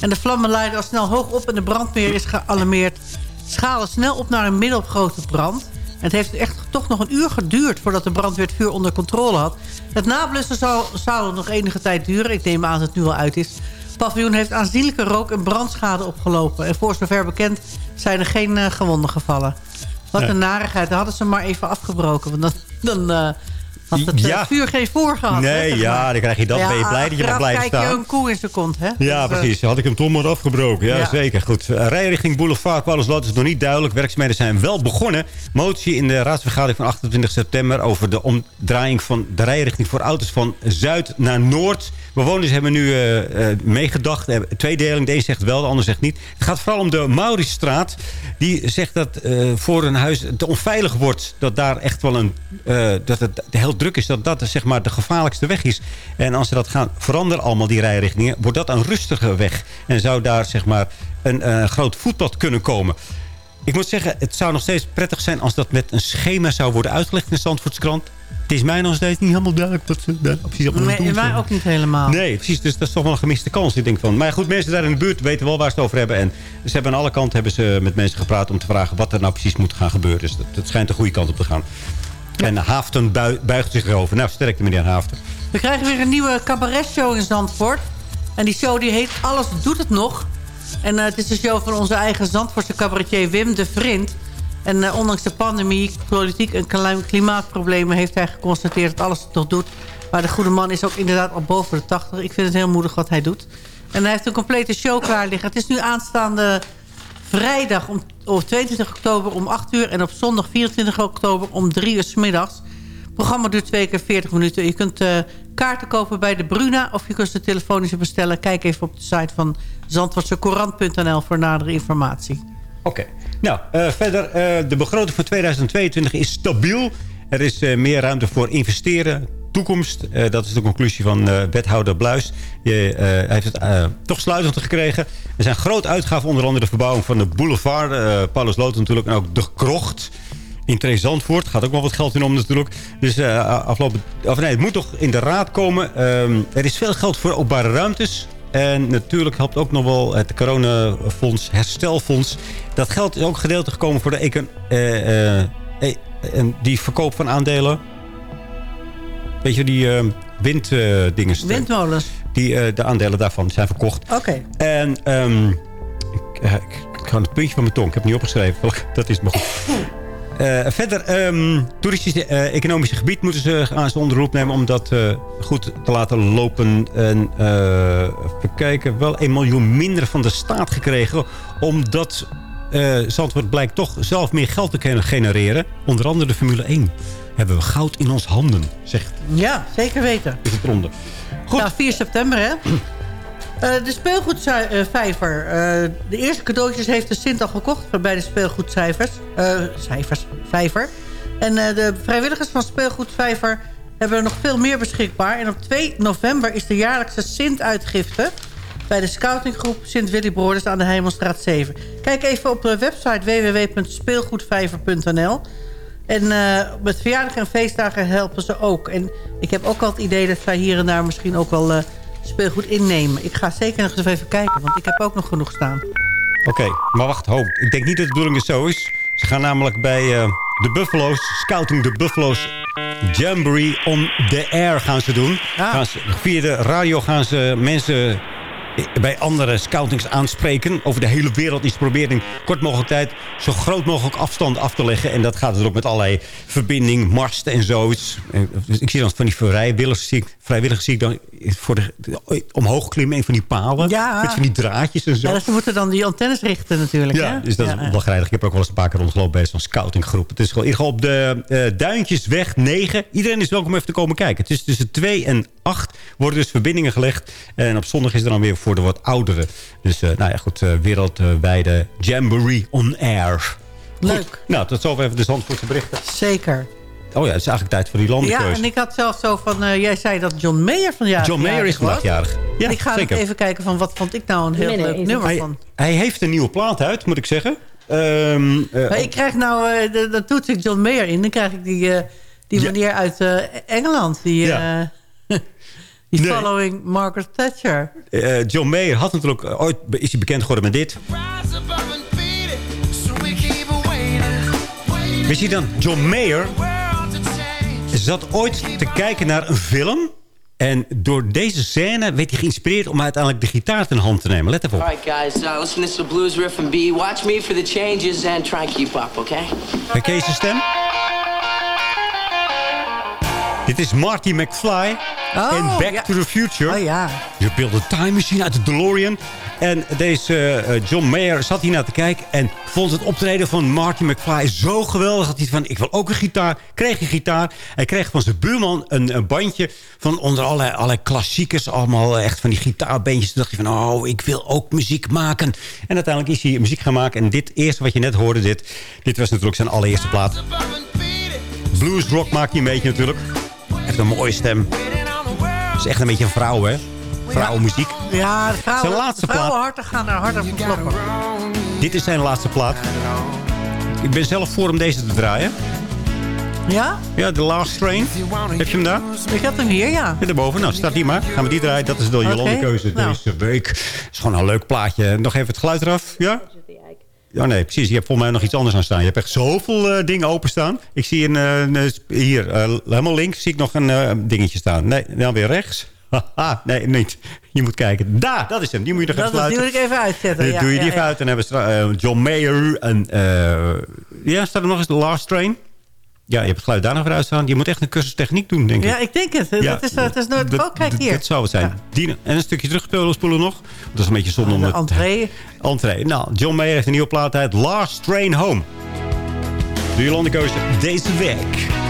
En de vlammen leidden al snel hoog op en de brandweer is gealarmeerd. Schalen snel op naar een middelgrote brand. Het heeft echt toch nog een uur geduurd voordat de brandweer het vuur onder controle had. Het nablussen zou, zou nog enige tijd duren. Ik neem aan dat het nu al uit is. Het paviljoen heeft aanzienlijke rook- en brandschade opgelopen. En voor zover bekend zijn er geen eh, gewonden gevallen. Wat een narigheid. Dan hadden ze maar even afgebroken. Want dan, dan eh, had het eh, Ja. vuur geen gehad. Nee, ja, dan krijg je dat. Ben je blij dat je mag blijven kijk je staan. een koe in zijn kont, hè? Ja, Dus, eh, precies. Had ik hem toch maar afgebroken. Ja, Ja. zeker. Goed. Eh, Rijrichting Boulevard Paulus Lot is nog niet duidelijk. Werkzaamheden zijn wel begonnen. Motie in de raadsvergadering van 28 september... over de omdraaiing van de rijrichting voor auto's van zuid naar noord. Bewoners hebben nu eh, eh, meegedacht. Eh, Tweedeling. De een zegt wel, de ander zegt niet. Het gaat vooral om de Mauritsstraat. Die zegt dat voor een huis te onveilig wordt. Dat daar echt wel een... dat het heel druk is. Dat dat zeg maar de gevaarlijkste weg is. En als ze dat gaan veranderen allemaal, die rijrichtingen... wordt dat een rustige weg. En zou daar zeg maar een groot voetpad kunnen komen. Ik moet zeggen, het zou nog steeds prettig zijn... als dat met een schema zou worden uitgelegd in de Zandvoortskrant. Het is mij nog steeds niet helemaal duidelijk wat ze daar precies allemaal Nee, doen. wij ook niet helemaal. Nee, precies. Dus dat is toch wel een gemiste kans. Ik denk van. Maar goed, mensen daar in de buurt weten wel waar ze het over hebben. En ze hebben aan alle kanten hebben ze met mensen gepraat om te vragen wat er nou precies moet gaan gebeuren. Dus dat, dat schijnt de goede kant op te gaan. En Haaften bui- buigt zich erover. Nou, sterkte meneer Haaften. We krijgen weer een nieuwe cabaretshow in Zandvoort. En die show die heet Alles doet het nog. En eh, het is een show van onze eigen Zandvoortse cabaretier Wim de Vriend. En eh, ondanks de pandemie, politiek en kli- klimaatproblemen... heeft hij geconstateerd dat alles het nog doet. Maar de goede man is ook inderdaad al boven de 80. Ik vind het heel moedig wat hij doet. En hij heeft een complete show klaar liggen. Het is nu aanstaande vrijdag om, op 22 oktober om 8 uur... en op zondag 24 oktober om 3 uur 's middags. Het programma duurt twee keer 40 minuten. Je kunt eh, kaarten kopen bij de Bruna of je kunt ze telefonisch bestellen. Kijk even op de site van zandvoortsecourant.nl voor nadere informatie. Oké. Nou, eh, verder, eh, de begroting voor 2022 is stabiel. Er is meer ruimte voor investeren, toekomst. Dat is de conclusie van wethouder Bluis. Hij heeft het toch sluitend gekregen. Er zijn grote uitgaven, onder andere de verbouwing van de boulevard. eh Paulus natuurlijk en ook de krocht. In Train Zandvoort gaat ook wel wat geld in om natuurlijk. Dus eh, afgelopen, of nee, het moet toch in de raad komen. Ehm, er is veel geld voor openbare ruimtes. En natuurlijk helpt ook nog wel het coronafonds, herstelfonds. Dat geld is ook gedeelte gekomen voor de econ, eh, eh, die verkoop van aandelen. Weet je, die eh winddingen. Windmolens. die, de aandelen daarvan zijn verkocht. Oké. En ehm, ik, ik, ik ga het puntje van mijn tong. Ik heb het niet opgeschreven. Dat is maar goed. Eh, verder, ehm toeristische eh, economische gebied moeten ze aan ze onder de loep nemen... om dat eh, goed te laten lopen. En even kijken, wel 1 miljoen minder van de staat gekregen... omdat Zandvoort blijkt toch zelf meer geld te kunnen genereren. Onder andere de Formule 1. Hebben we goud in ons handen, zegt Ja, zeker weten. is het ronde. Goed. Nou, 4 september, hè? Eh, de speelgoedvijver. Eh, de eerste cadeautjes heeft de Sint al gekocht bij de speelgoedcijfers. eh cijfers, vijver. En de vrijwilligers van speelgoedvijver hebben er nog veel meer beschikbaar. En op 2 november is de jaarlijkse Sint-uitgifte... bij de scoutinggroep Sint Willy aan de Heimelstraat 7. Kijk even op de website www.speelgoedvijver.nl. En met verjaardagen en feestdagen helpen ze ook. En ik heb ook al het idee dat zij hier en daar misschien ook wel... speelgoed innemen. Ik ga zeker nog eens even kijken, want ik heb ook nog genoeg staan. Oké, maar wacht, ho. Ik denk niet dat de bedoeling het zo is. Ze gaan namelijk bij eh, de Buffalo's, Scouting de Buffalo's Jamboree on the Air gaan ze doen. Gaan ze, via de radio gaan ze mensen bij andere scoutings aanspreken. Over de hele wereld ze proberen in kort mogelijk tijd... zo groot mogelijk afstand af te leggen. En dat gaat er ook met allerlei verbinding, marsten en zoiets. Dus ik zie dan van die vrijwilligers zie ik, vrijwilligers zie ik dan voor de, de- omhoog klimmen. Een van die palen. Ja. Met van die draadjes en zo. Ja, dus ze moeten dan die antennes richten natuurlijk. Ja, hè? dus dat Ja, is wel grijdig. Ik heb ook wel eens een paar keer rondgelopen bij zo'n scoutinggroep. Het is gewoon in ieder op de eh, Duintjesweg 9. Iedereen is welkom even te komen kijken. Het is tussen 2 en 8 worden dus verbindingen gelegd. En op zondag is er dan weer voor de wat ouderen. Dus eh, nou ja, goed. eh, wereldwijde Jamboree on Air. Leuk. Nou, tot zover even de Zandvoortse berichten. Zeker. Oh ja, het is eigenlijk tijd voor die Ja, landenkeuze. en ik had zelfs zo van... eh, jij zei dat John Mayer vandaag John Mayer is vandaag jarig. Ja, en ik ga zeker. even kijken van wat vond ik nou een heel Nee, nee, leuk nummer hij, van. hij heeft een nieuwe plaat uit, moet ik zeggen. Ehm, eh, Maar ik krijg nou, eh, de- dan toets ik John Mayer in. Dan krijg ik die, eh, die meneer uit eh, Engeland. Die, Ja. Nee. following Margaret Thatcher. eh, John Mayer had natuurlijk... eh, ooit is hij bekend geworden met dit. Wist je dan, John Mayer zat ooit te kijken naar een film... En door deze scène werd hij geïnspireerd om uiteindelijk de gitaar ten hand te nemen. Let even op. All right, guys, uh, listen to this blues riff and B. Watch me for the changes and try and keep up, okay? Herken je zijn stem? Dit is Marty McFly Oh, en Back to the Future. Oh ja. Je beelde Time Machine uit de DeLorean. En deze eh, John Mayer zat hier naar te kijken... en vond het optreden van Marty McFly zo geweldig... dat hij van, ik wil ook een gitaar. Kreeg een gitaar. Hij kreeg van zijn buurman een, een bandje... van onder allerlei, allerlei klassiekers. Allemaal echt van die gitaarbandjes. Toen dacht hij van, oh, ik wil ook muziek maken. En uiteindelijk is hij muziek gaan maken. En dit eerste wat je net hoorde, dit, dit was natuurlijk zijn allereerste plaat. Blues rock maakt hij een beetje natuurlijk. Echt een mooie stem. is echt een beetje een vrouw, hè? Vrouwenmuziek. Ja, de vrouwen, Zijn laatste vrouwenharten gaan er harder van kloppen. Dit is zijn laatste plaat. Ik ben zelf voor om deze te draaien. Ja? Ja, The Last Train. Heb je hem daar? Ik had hem hier, ja. Ja, daarboven. Nou, staat die maar. Gaan we die draaien. Dat is de Jolande keuze nou. deze week. is gewoon een leuk plaatje. Nog even het geluid eraf. Ja? Ja, nee, precies. Je hebt volgens mij nog iets anders aan staan. Je hebt echt zoveel eh, dingen openstaan. Ik zie een, eh, een, hier, eh, helemaal links zie ik nog een dingetje staan. Nee, dan weer rechts. Haha, nee, niet. Je moet kijken. Daar, dat is hem. Die moet je nog Dat, even is- die sluiten. moet ik even uitzetten. Ja, doe je ja, die even ja. uit. En dan hebben we John Mayer. En, ja, staat er nog eens de Last Train? Ja, je hebt het geluid daar nog weer uitstaan. Je moet echt een cursus techniek doen, denk ik. Ja, ik denk het. dat is, dat is nooit... Dat- oh, kijk hier. Dat zou het zijn. Die, en een stukje terugspoelen spoelen nog. Dat is een beetje zonde om de het... entree. Entree. Nou, John Mayer heeft een nieuwe plaat uit. Last Train Home. De Jolande keuze deze week.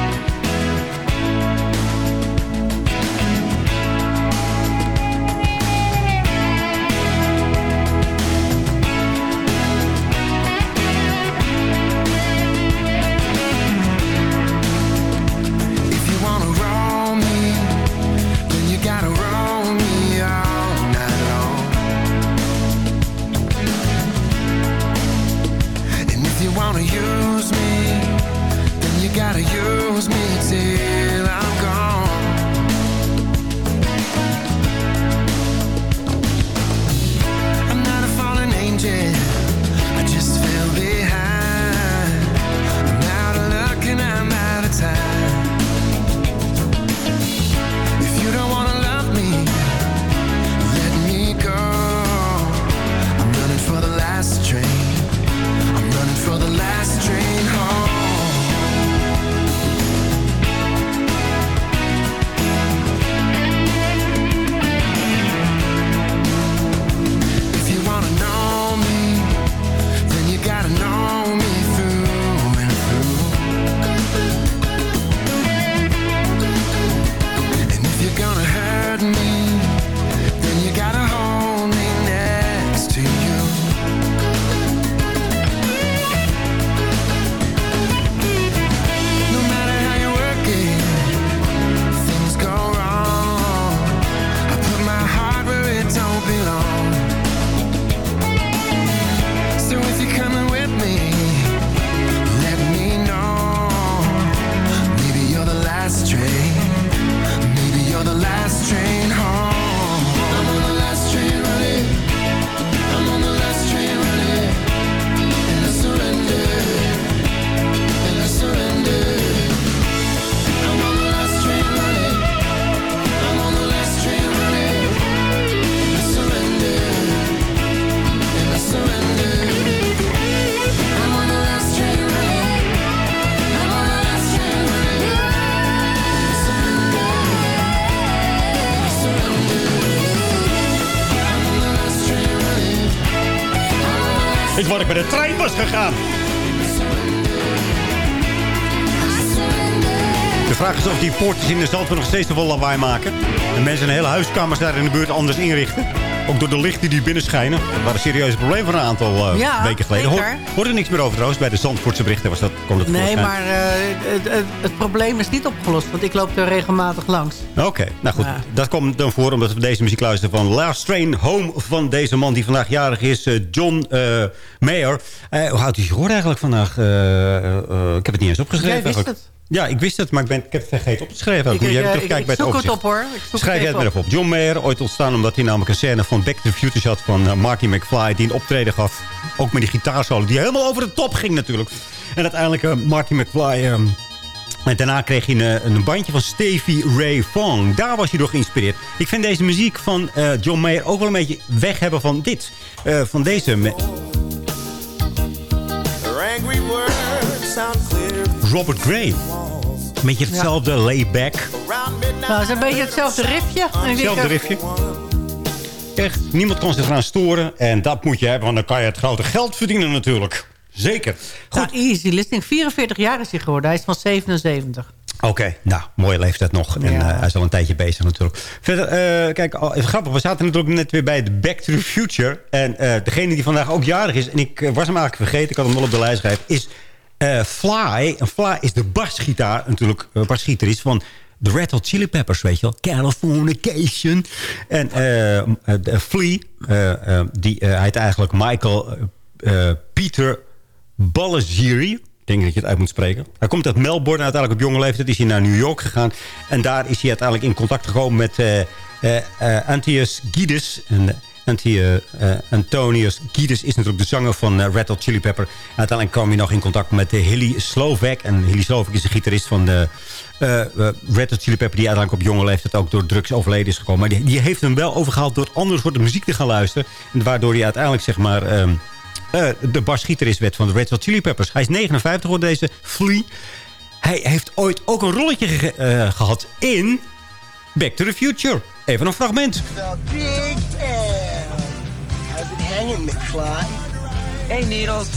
De vraag is of die poortjes in de Zandvoort nog steeds zoveel lawaai maken. En mensen een hele huiskamers daar in de buurt anders inrichten. Ook door de lichten die binnen schijnen. Dat waren serieuze problemen van een aantal eh, Ja, weken geleden. Hoor, hoorde er niks meer over trouwens. Bij de Zandvoortse berichten was dat, dat Nee, maar eh, het, het, het probleem is niet opgelost. Want ik loop er regelmatig langs. Oké, nou goed. Ja. Dat komt dan voor omdat we deze muziek luisteren van Last Train Home... van deze man die vandaag jarig is, eh, John Mayer. Hoe houdt hij zich hoor eigenlijk vandaag? Ik heb het niet eens opgeschreven. Jij wist het. Ja, ik wist het, maar ik, ben, ik heb het vergeten op te schrijven. Ik, jij ik, eh, ik bij het zoek het overzicht. op hoor. Ik Schrijf jij het maar even op. John Mayer, ooit ontstaan omdat hij namelijk een scène van Back to the Future had... van eh, Marty McFly, die een optreden gaf. Ook met die gitaarsolo, die helemaal over de top ging natuurlijk. En uiteindelijk eh, Marty McFly... ehm, en daarna kreeg hij een, een bandje van Stevie Ray Vaughan. Daar was hij door geïnspireerd. Ik vind deze muziek van eh, John Mayer ook wel een beetje weg hebben van dit. Eh, van deze... Robert Gray. Een beetje hetzelfde, layback. Nou, het is een beetje hetzelfde riffje. Hetzelfde riffje. Echt, niemand kan zich eraan storen. En dat moet je hebben, want dan kan je het grote geld verdienen natuurlijk. Zeker. Nou, easy listening. 44 jaar is hij geworden. Hij is van 77. Oké, nou, mooie leeftijd nog. En Ja. eh, hij is al een tijdje bezig natuurlijk. Verder, eh, kijk, oh, even grappig. We zaten natuurlijk net weer bij de Back to the Future. En eh, degene die vandaag ook jarig is... en ik was hem eigenlijk vergeten, ik had hem wel op de lijst geschreven... is Fly. En Fly is de basgitaar, natuurlijk uh, basgitarist van... de Red Hot Chili Peppers, weet je wel. Californication. En eh eh, de Flea, eh, eh, die eh, heet eigenlijk Michael eh, eh, Peter Ballagiri. Ik denk dat je het uit moet spreken. Hij komt uit Melbourne. Uiteindelijk op jonge leeftijd is hij naar New York gegaan. En daar is hij uiteindelijk in contact gekomen met eh eh, eh, Antonius Gides. En, eh, Anti, eh, eh, Antonius Gides is natuurlijk de zanger van eh, Red Hot Chili Pepper. En uiteindelijk kwam hij nog in contact met Hilly Slovak. En Hilly Slovak is de gitarist van de Red Hot Chili Pepper... die uiteindelijk op jonge leeftijd ook door drugs overleden is gekomen. Maar die, die heeft hem wel overgehaald door andere soorten muziek te gaan luisteren. En waardoor hij uiteindelijk zeg maar... ehm, eh, de basgitarist werd van de Red Hot Chili Peppers. Hij is 59 voor deze Flea. Hij heeft ooit ook een rolletje ge- eh, gehad in Back to the Future. Even een fragment. The big hanging, McFly? Hey, Needles.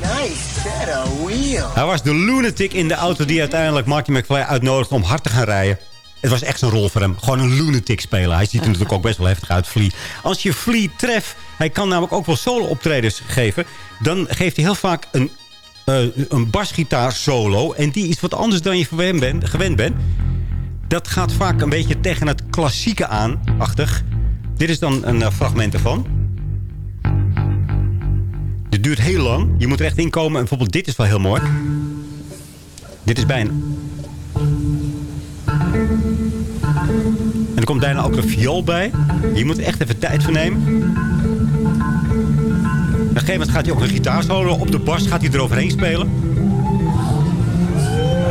Nice set of wheels. Hij was de lunatic in de auto die uiteindelijk Marty McFly uitnodigde om hard te gaan rijden. Het was echt een rol voor hem. Gewoon een lunatic spelen. Hij ziet er natuurlijk ook best wel heftig uit, Flea. Als je Flea treft, hij kan namelijk ook wel solo-optredens geven. Dan geeft hij heel vaak een, eh, een basgitaar solo. En die is wat anders dan je gewend bent. Gewend bent. Dat gaat vaak een beetje tegen het klassieke aan, achtig. Dit is dan een eh, fragment ervan. Dit duurt heel lang. Je moet er echt in komen. En bijvoorbeeld dit is wel heel mooi. Dit is bijna... En er komt daarna ook een viool bij. Je moet er echt even tijd voor nemen. Op een gegeven moment gaat hij ook een gitaarsolo. Op de bas gaat hij eroverheen spelen.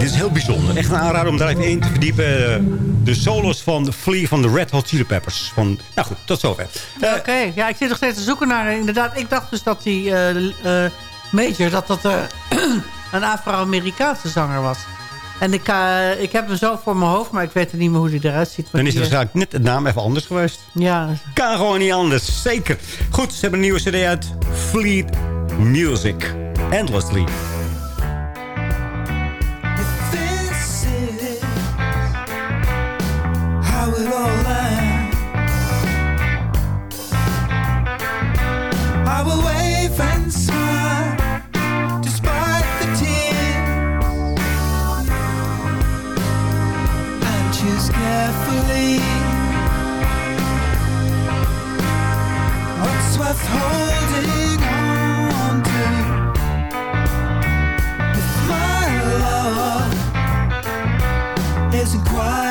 Dit is heel bijzonder. Echt een aanrader om daar even in te verdiepen. De solos van de Flea van de Red Hot Chili Peppers. Van, nou goed, tot zover. Eh, Oké, ja, ik zit nog steeds te zoeken naar... eh, Inderdaad, ik dacht dus dat die eh, eh, Major... dat dat eh, een Afro-Amerikaanse zanger was. En ik, ik heb hem zo voor mijn hoofd... maar ik weet niet meer hoe hij eruit ziet. dan is het waarschijnlijk net de naam even anders geweest. Ja, Kan gewoon niet anders, zeker. Goed, ze hebben een nieuwe cd uit. Fleet Music. Endlessly. Isn't quite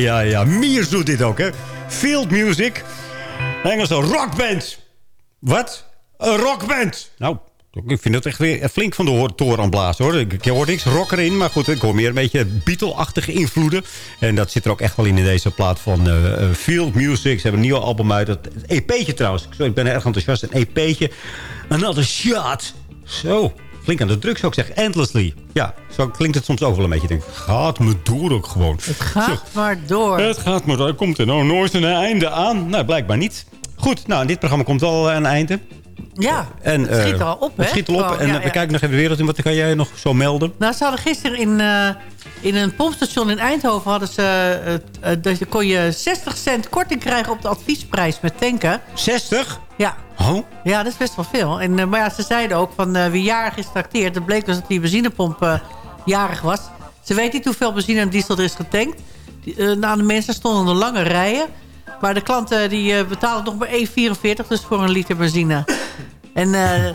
Ja, ja. Miers doet dit ook, hè. Field music. Engelse rockband. Wat? Een rockband. Nou, ik vind het echt weer flink van de toren aan blazen, hoor. Ik, hoor niks rock erin, maar goed, ik hoor meer een beetje Beatle-achtige invloeden. En dat zit er ook echt wel in in deze plaat van eh, eh, Field Music. Ze hebben een nieuw album uit. Het EP'tje trouwens. Sorry, ik ben erg enthousiast. Een EP'tje. Another shot. Zo. Flink aan de druk zou ik zeggen. Endlessly. Ja, zo klinkt het soms ook wel een beetje. Denk, gaat me door ook gewoon. Het gaat maar door. Het gaat maar door. Komt er nou nooit een einde aan? Nou, blijkbaar niet. Goed, nou, dit programma komt wel een einde. Ja, En, het schiet eh, er al op, hè? Het schiet er al op. En ja, eh, we kijken nog even de wereld in. Wat kan jij nog zo melden? Nou, ze hadden gisteren in, eh, in een pompstation in Eindhoven... Hadden ze, eh, eh, dat je- kon je 60 cent korting krijgen op de adviesprijs met tanken. 60? Ja. Oh? Ja, dat is best wel veel. En, eh, maar ja, ze zeiden ook van eh, wie jarig is trakteerd. Het bleek dus dat die benzinepomp eh, jarig was. Ze weet niet hoeveel benzine en diesel er is getankt. Die, eh, nou, de mensen stonden er lange rijen. Maar de klanten die eh, betalen nog maar 1,44 dus voor een liter benzine. En eh,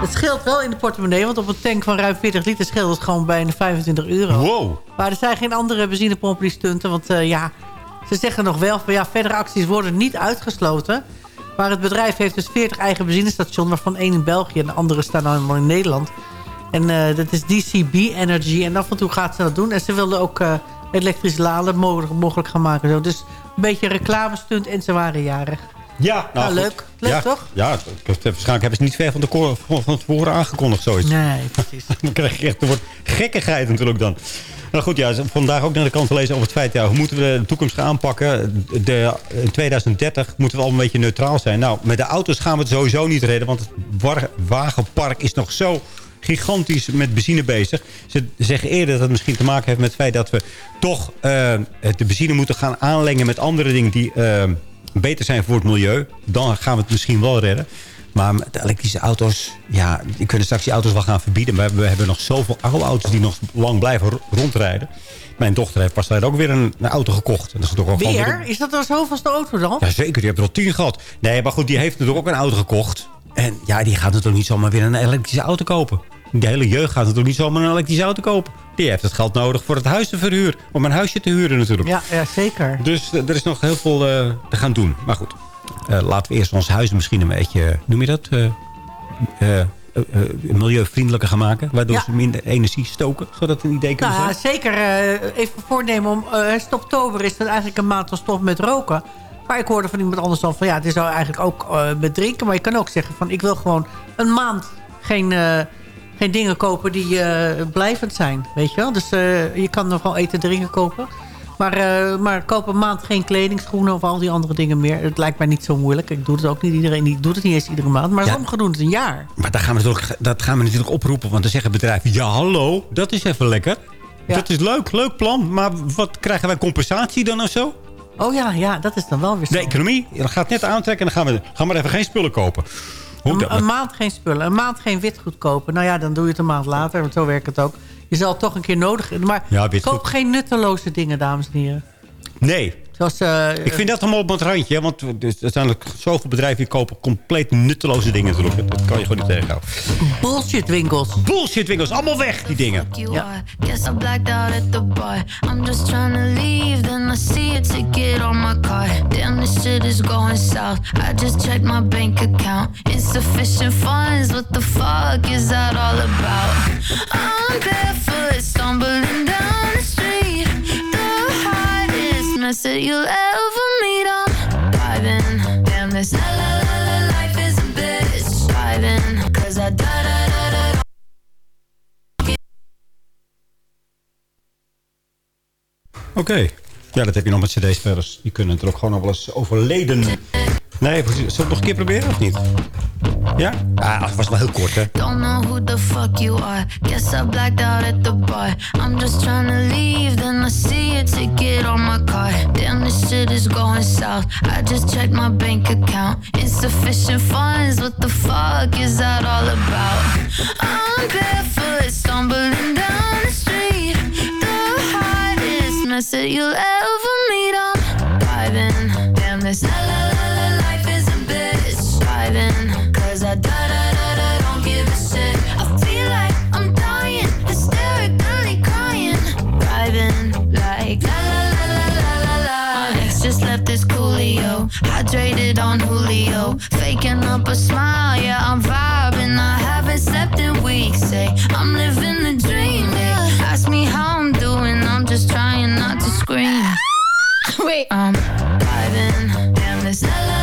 het scheelt wel in de portemonnee. Want op een tank van ruim 40 liter scheelt het gewoon bijna 25 euro. Wow. Maar er zijn geen andere benzinepompen die stunten. Want eh, ja, ze zeggen nog wel van ja, verdere acties worden niet uitgesloten. Maar het bedrijf heeft dus 40 eigen benzinestations, waarvan één in België en de andere staan allemaal in Nederland. En eh, dat is DCB Energy. En af en toe gaat ze dat doen. En ze wilden ook eh, elektrisch laden mogelijk, mogelijk gaan maken. Zo. Dus een beetje een reclamestunt en ze waren jarig. Ja, Nou, goed. leuk. Leuk, ja, toch? Ja, waarschijnlijk hebben ze niet ver van, de van, tevoren aangekondigd zoiets. Nee, precies. dan krijg je echt een wordt gekkigheid natuurlijk dan. Nou goed, ja, vandaag ook naar de kant gelezen over het feit... Ja, hoe moeten we de toekomst gaan aanpakken? De, in 2030 moeten we al een beetje neutraal zijn. Nou, met de auto's gaan we het sowieso niet redden... want het wa- wagenpark is nog zo gigantisch met benzine bezig. Ze zeggen eerder dat het misschien te maken heeft met het feit... dat we toch eh, de benzine moeten gaan aanlengen met andere dingen... die eh, beter zijn voor het milieu. Dan gaan we het misschien wel redden. Maar de elektrische auto's, ja, die kunnen straks die auto's wel gaan verbieden. Maar we hebben nog zoveel oude auto's die nog lang blijven ro- rondrijden. Mijn dochter heeft pas ook weer een, een auto gekocht. En dat is toch gewoon Weer? Is dat dan zoveelste auto dan? Ja, zeker. Die heeft er al tien gehad. Nee, maar goed, die heeft natuurlijk ook een auto gekocht. En ja, die gaat natuurlijk niet zomaar weer een elektrische auto kopen. De hele jeugd gaat natuurlijk niet zomaar een elektrische auto kopen. Die heeft het geld nodig voor het huis te verhuren. Om een huisje te huren natuurlijk. Ja, ja zeker. Dus eh, er is nog heel veel eh, te gaan doen. Maar goed, eh, laten we eerst ons huis misschien een beetje... noem je dat? milieuvriendelijker gaan maken. Waardoor Ja. ze minder energie stoken. Zodat een idee kunnen Nou ja, zijn. zeker eh, even voornemen om... eh het is oktober is het eigenlijk een maand van stop met roken. Maar ik hoorde van iemand anders dan van... ja, het is nou eigenlijk ook eh, met drinken. Maar je kan ook zeggen van... ik wil gewoon een maand geen, geen dingen kopen die eh, blijvend zijn. Weet je wel? Dus eh, je kan nog wel eten en drinken kopen. Maar, eh, maar koop een maand geen kledingschoenen of al die andere dingen meer. Het lijkt mij niet zo moeilijk. Ik doe het ook niet. Iedereen die doet het niet eens iedere maand. Maar Ja. sommigen doen het een jaar. Maar daar gaan we natuurlijk, dat gaan we natuurlijk oproepen. Want dan zeggen bedrijven... Ja, hallo, dat is even lekker. Dat is leuk, leuk plan. Maar wat krijgen wij compensatie dan of zo? Oh ja, ja, dat is dan wel weer zo. De economie dat gaat net aantrekken en dan gaan we, gaan we even geen spullen kopen. Hoe Een, een maand geen spullen. Een maand geen witgoed kopen. Nou ja, dan doe je het een maand later. Want zo werkt het ook. Je zal het toch een keer nodig hebben. Maar Ja, koop geen nutteloze dingen, dames en heren. Nee, Zoals, eh, Ik vind dat allemaal op het randje. hè, Want er zijn zoveel bedrijven die kopen compleet nutteloze dingen erop. Dat kan je gewoon niet tegenhouden. bullshit winkels. Bullshit winkels. Allemaal weg, die dingen. are. Guess I blacked out at the bar. I'm just trying to leave, then I see a ticket on my car. Damn, this shit is going south. I just checked my bank account. Insufficient funds, what the fuck is that all about? I'm barefoot, stumbling down mess that you'll ever meet. Driving. Damn, this la la la la life is a bitch. I da da da da. Oké. Ja, dat heb je nog met cd-spelers. Die kunnen er ook gewoon nog wel eens overleden. Nee. Zullen we het nog een keer proberen of niet? Ja? Ah, het was wel heel kort, hè? Don't know who the fuck you are. Guess I blacked out at the bar. I'm just trying to leave, then I see a ticket on my car. Damn, this shit is going south. I just checked my bank account. Insufficient funds, what the fuck is that all about? I'm mess that you'll ever meet. I'm driving. Damn, this la la la la life is a bitch. Driving, cause I da da da da don't give a shit. I feel like I'm dying, hysterically crying. Driving like la la la la la la la. My ex just left this coolio, hydrated on Julio, faking up a smile. Yeah, I'm vibing. I haven't slept in weeks. Say I'm living the dream. Just trying not to scream. Wait, I'm driving. Damn, this la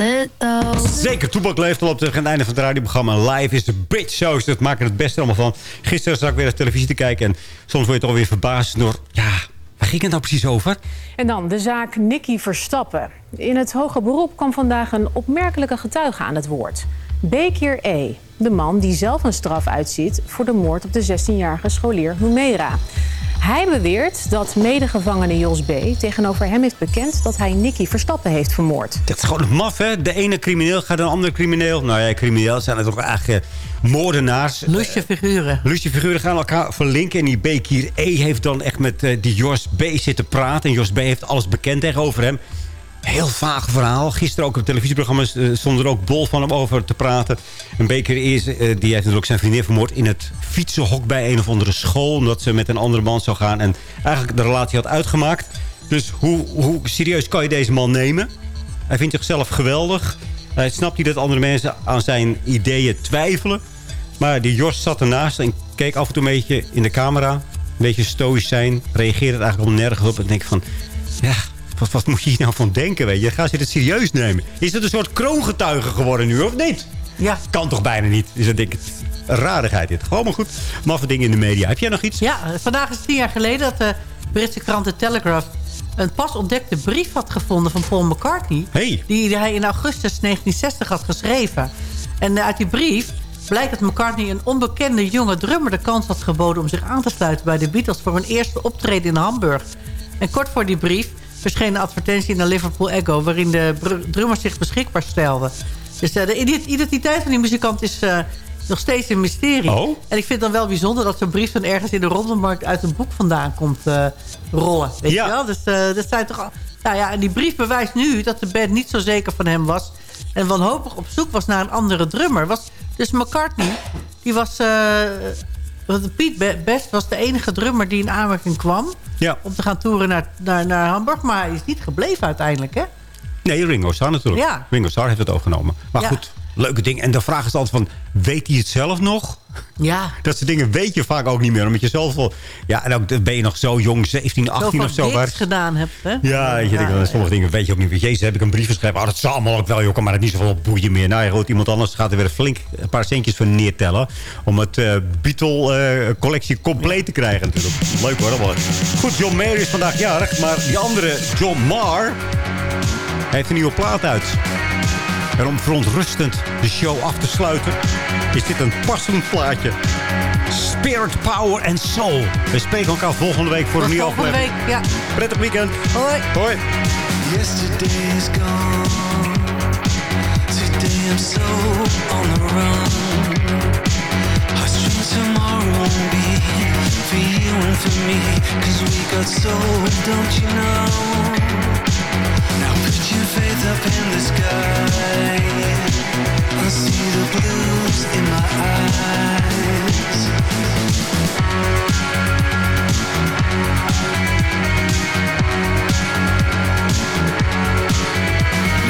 lit though. Zeker, Toebak leeft al op tegen het einde van het radioprogramma. Live is a bitch show. Dat maken er het beste allemaal van. Gisteren zag ik weer eens televisie te kijken. En soms word je toch weer verbaasd door... Ja, waar ging het nou precies over? En dan de zaak Nicky Verstappen. In het hoge beroep kwam vandaag een opmerkelijke getuige aan het woord. Bekir E., de man die zelf een straf uitziet... voor de moord op de 16-jarige scholier Humera. Hij beweert dat medegevangene Jos B. tegenover hem heeft bekend... dat hij Nicky Verstappen heeft vermoord. Dat is gewoon maf, hè? De ene crimineel gaat een andere crimineel. Nou ja, crimineel zijn het toch eigenlijk eh, moordenaars. Lusje figuren. Lusje figuren gaan elkaar verlinken. En die Bekir E heeft dan echt met eh, die Jos B zitten praten. En Jos B heeft alles bekend tegenover hem. Heel vaag verhaal. Gisteren ook op televisieprogramma's eh, stond er ook bol van hem over te praten. En Beker is, eh, die heeft natuurlijk zijn vriendin vermoord in het fietsenhok bij een of andere school. Omdat ze met een andere man zou gaan. En eigenlijk de relatie had uitgemaakt. Dus hoe, hoe serieus kan je deze man nemen? Hij vindt zichzelf geweldig. Hij snapt niet dat andere mensen aan zijn ideeën twijfelen. Maar die Jos zat ernaast en keek af en toe een beetje in de camera. Een beetje stoïsch zijn. Reageerde eigenlijk al nergens op. En denk van, ja, wat, wat moet je hier nou van denken, weet je? Ga je het serieus nemen? Is het een soort kroongetuige geworden nu, of niet? Ja. Kan toch bijna niet? Is dat denk ik rarigheid dit. Gewoon maar goed. Maffe dingen in de media. Heb jij nog iets? Ja, vandaag is het tien jaar geleden dat de Britse krant The Telegraph... een pas ontdekte brief had gevonden van Paul McCartney... Hey. die hij in augustus 1960 had geschreven. En eh, uit die brief blijkt dat McCartney een onbekende jonge drummer... de kans had geboden om zich aan te sluiten bij de Beatles... voor hun eerste optreden in Hamburg. En kort voor die brief verscheen een advertentie in de Liverpool Echo... waarin de drummer zich beschikbaar stelde. Dus eh, de ide- identiteit van die muzikant is... eh, nog steeds een mysterie. Oh. En ik vind het dan wel bijzonder dat zo'n brief dan ergens in de rondelmarkt uit een boek vandaan komt eh, rollen. Weet Ja. je wel? Dus dat zijn toch. al- Nou ja, en die brief bewijst nu dat de band niet zo zeker van hem was. En wanhopig op zoek was naar een andere drummer. Was, dus McCartney, die was. Want Piet Be- Best was de enige drummer die in aanmerking kwam. Ja. Om te gaan toeren naar, naar, naar Hamburg. Maar hij is niet gebleven uiteindelijk, hè? Nee, Ringo Starr natuurlijk. Ja. Ringo Starr heeft het overgenomen. Maar Ja. goed, leuke dingen. En dan vragen ze altijd van, weet hij het zelf nog? Ja. Dat soort dingen weet je vaak ook niet meer. Omdat je zelf wel... Ja, en ook dan ben je nog zo jong, 17, 18 of zo. Waar- gigs gedaan hebt, hè? Ja, je denkt, sommige dingen weet je ook niet meer. Jezus, heb ik een brief geschreven. Oh, dat zal allemaal ook wel, joh. Maar het niet zoveel boeien meer. Nou ja, goed, iemand anders gaat er weer flink een paar centjes voor neertellen. Om het eh Beatle-collectie compleet te krijgen natuurlijk. Leuk hoor, allemaal. Goed, John Mayer is vandaag jarig. Maar die andere, John Marr, heeft een nieuwe plaat uit. En om verontrustend de show af te sluiten... is dit een passend plaatje. Spirit, Power and Soul. We spreken elkaar volgende week voor een nieuwe volgende aflevering. week, ja. Prettig weekend. Hoi. Hoi. Yesterday is gone. Today I'm so on the run. Tomorrow won't be for you and for me. Cause we got soul, don't you know? Now put your faith up in the sky. I see the blues in my eyes.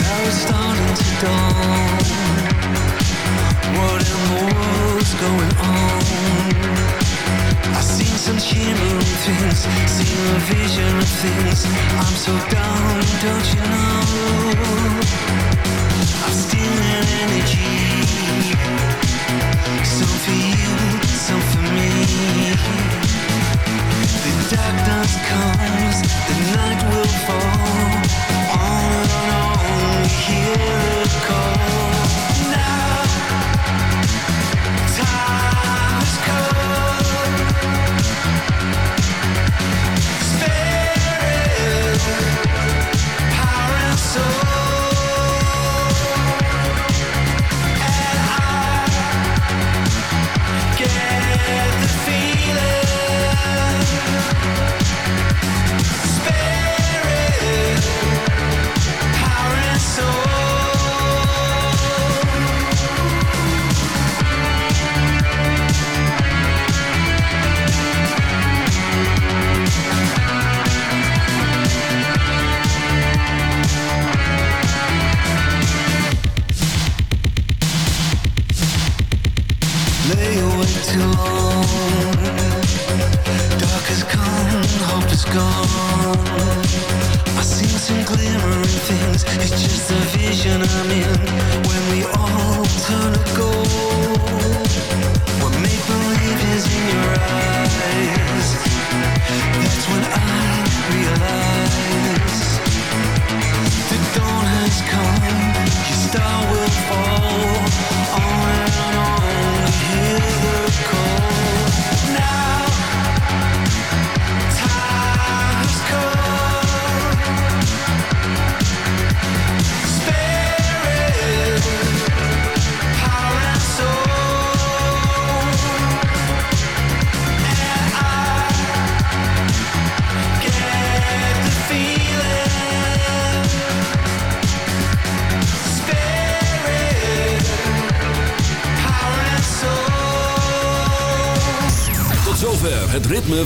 Now it's starting to dawn. What in the world's going on? I've seen some shimmering things, seen a vision of things. I'm so down, don't you know? I'm stealing energy. Some for you, some for me. The darkness comes, the night will fall.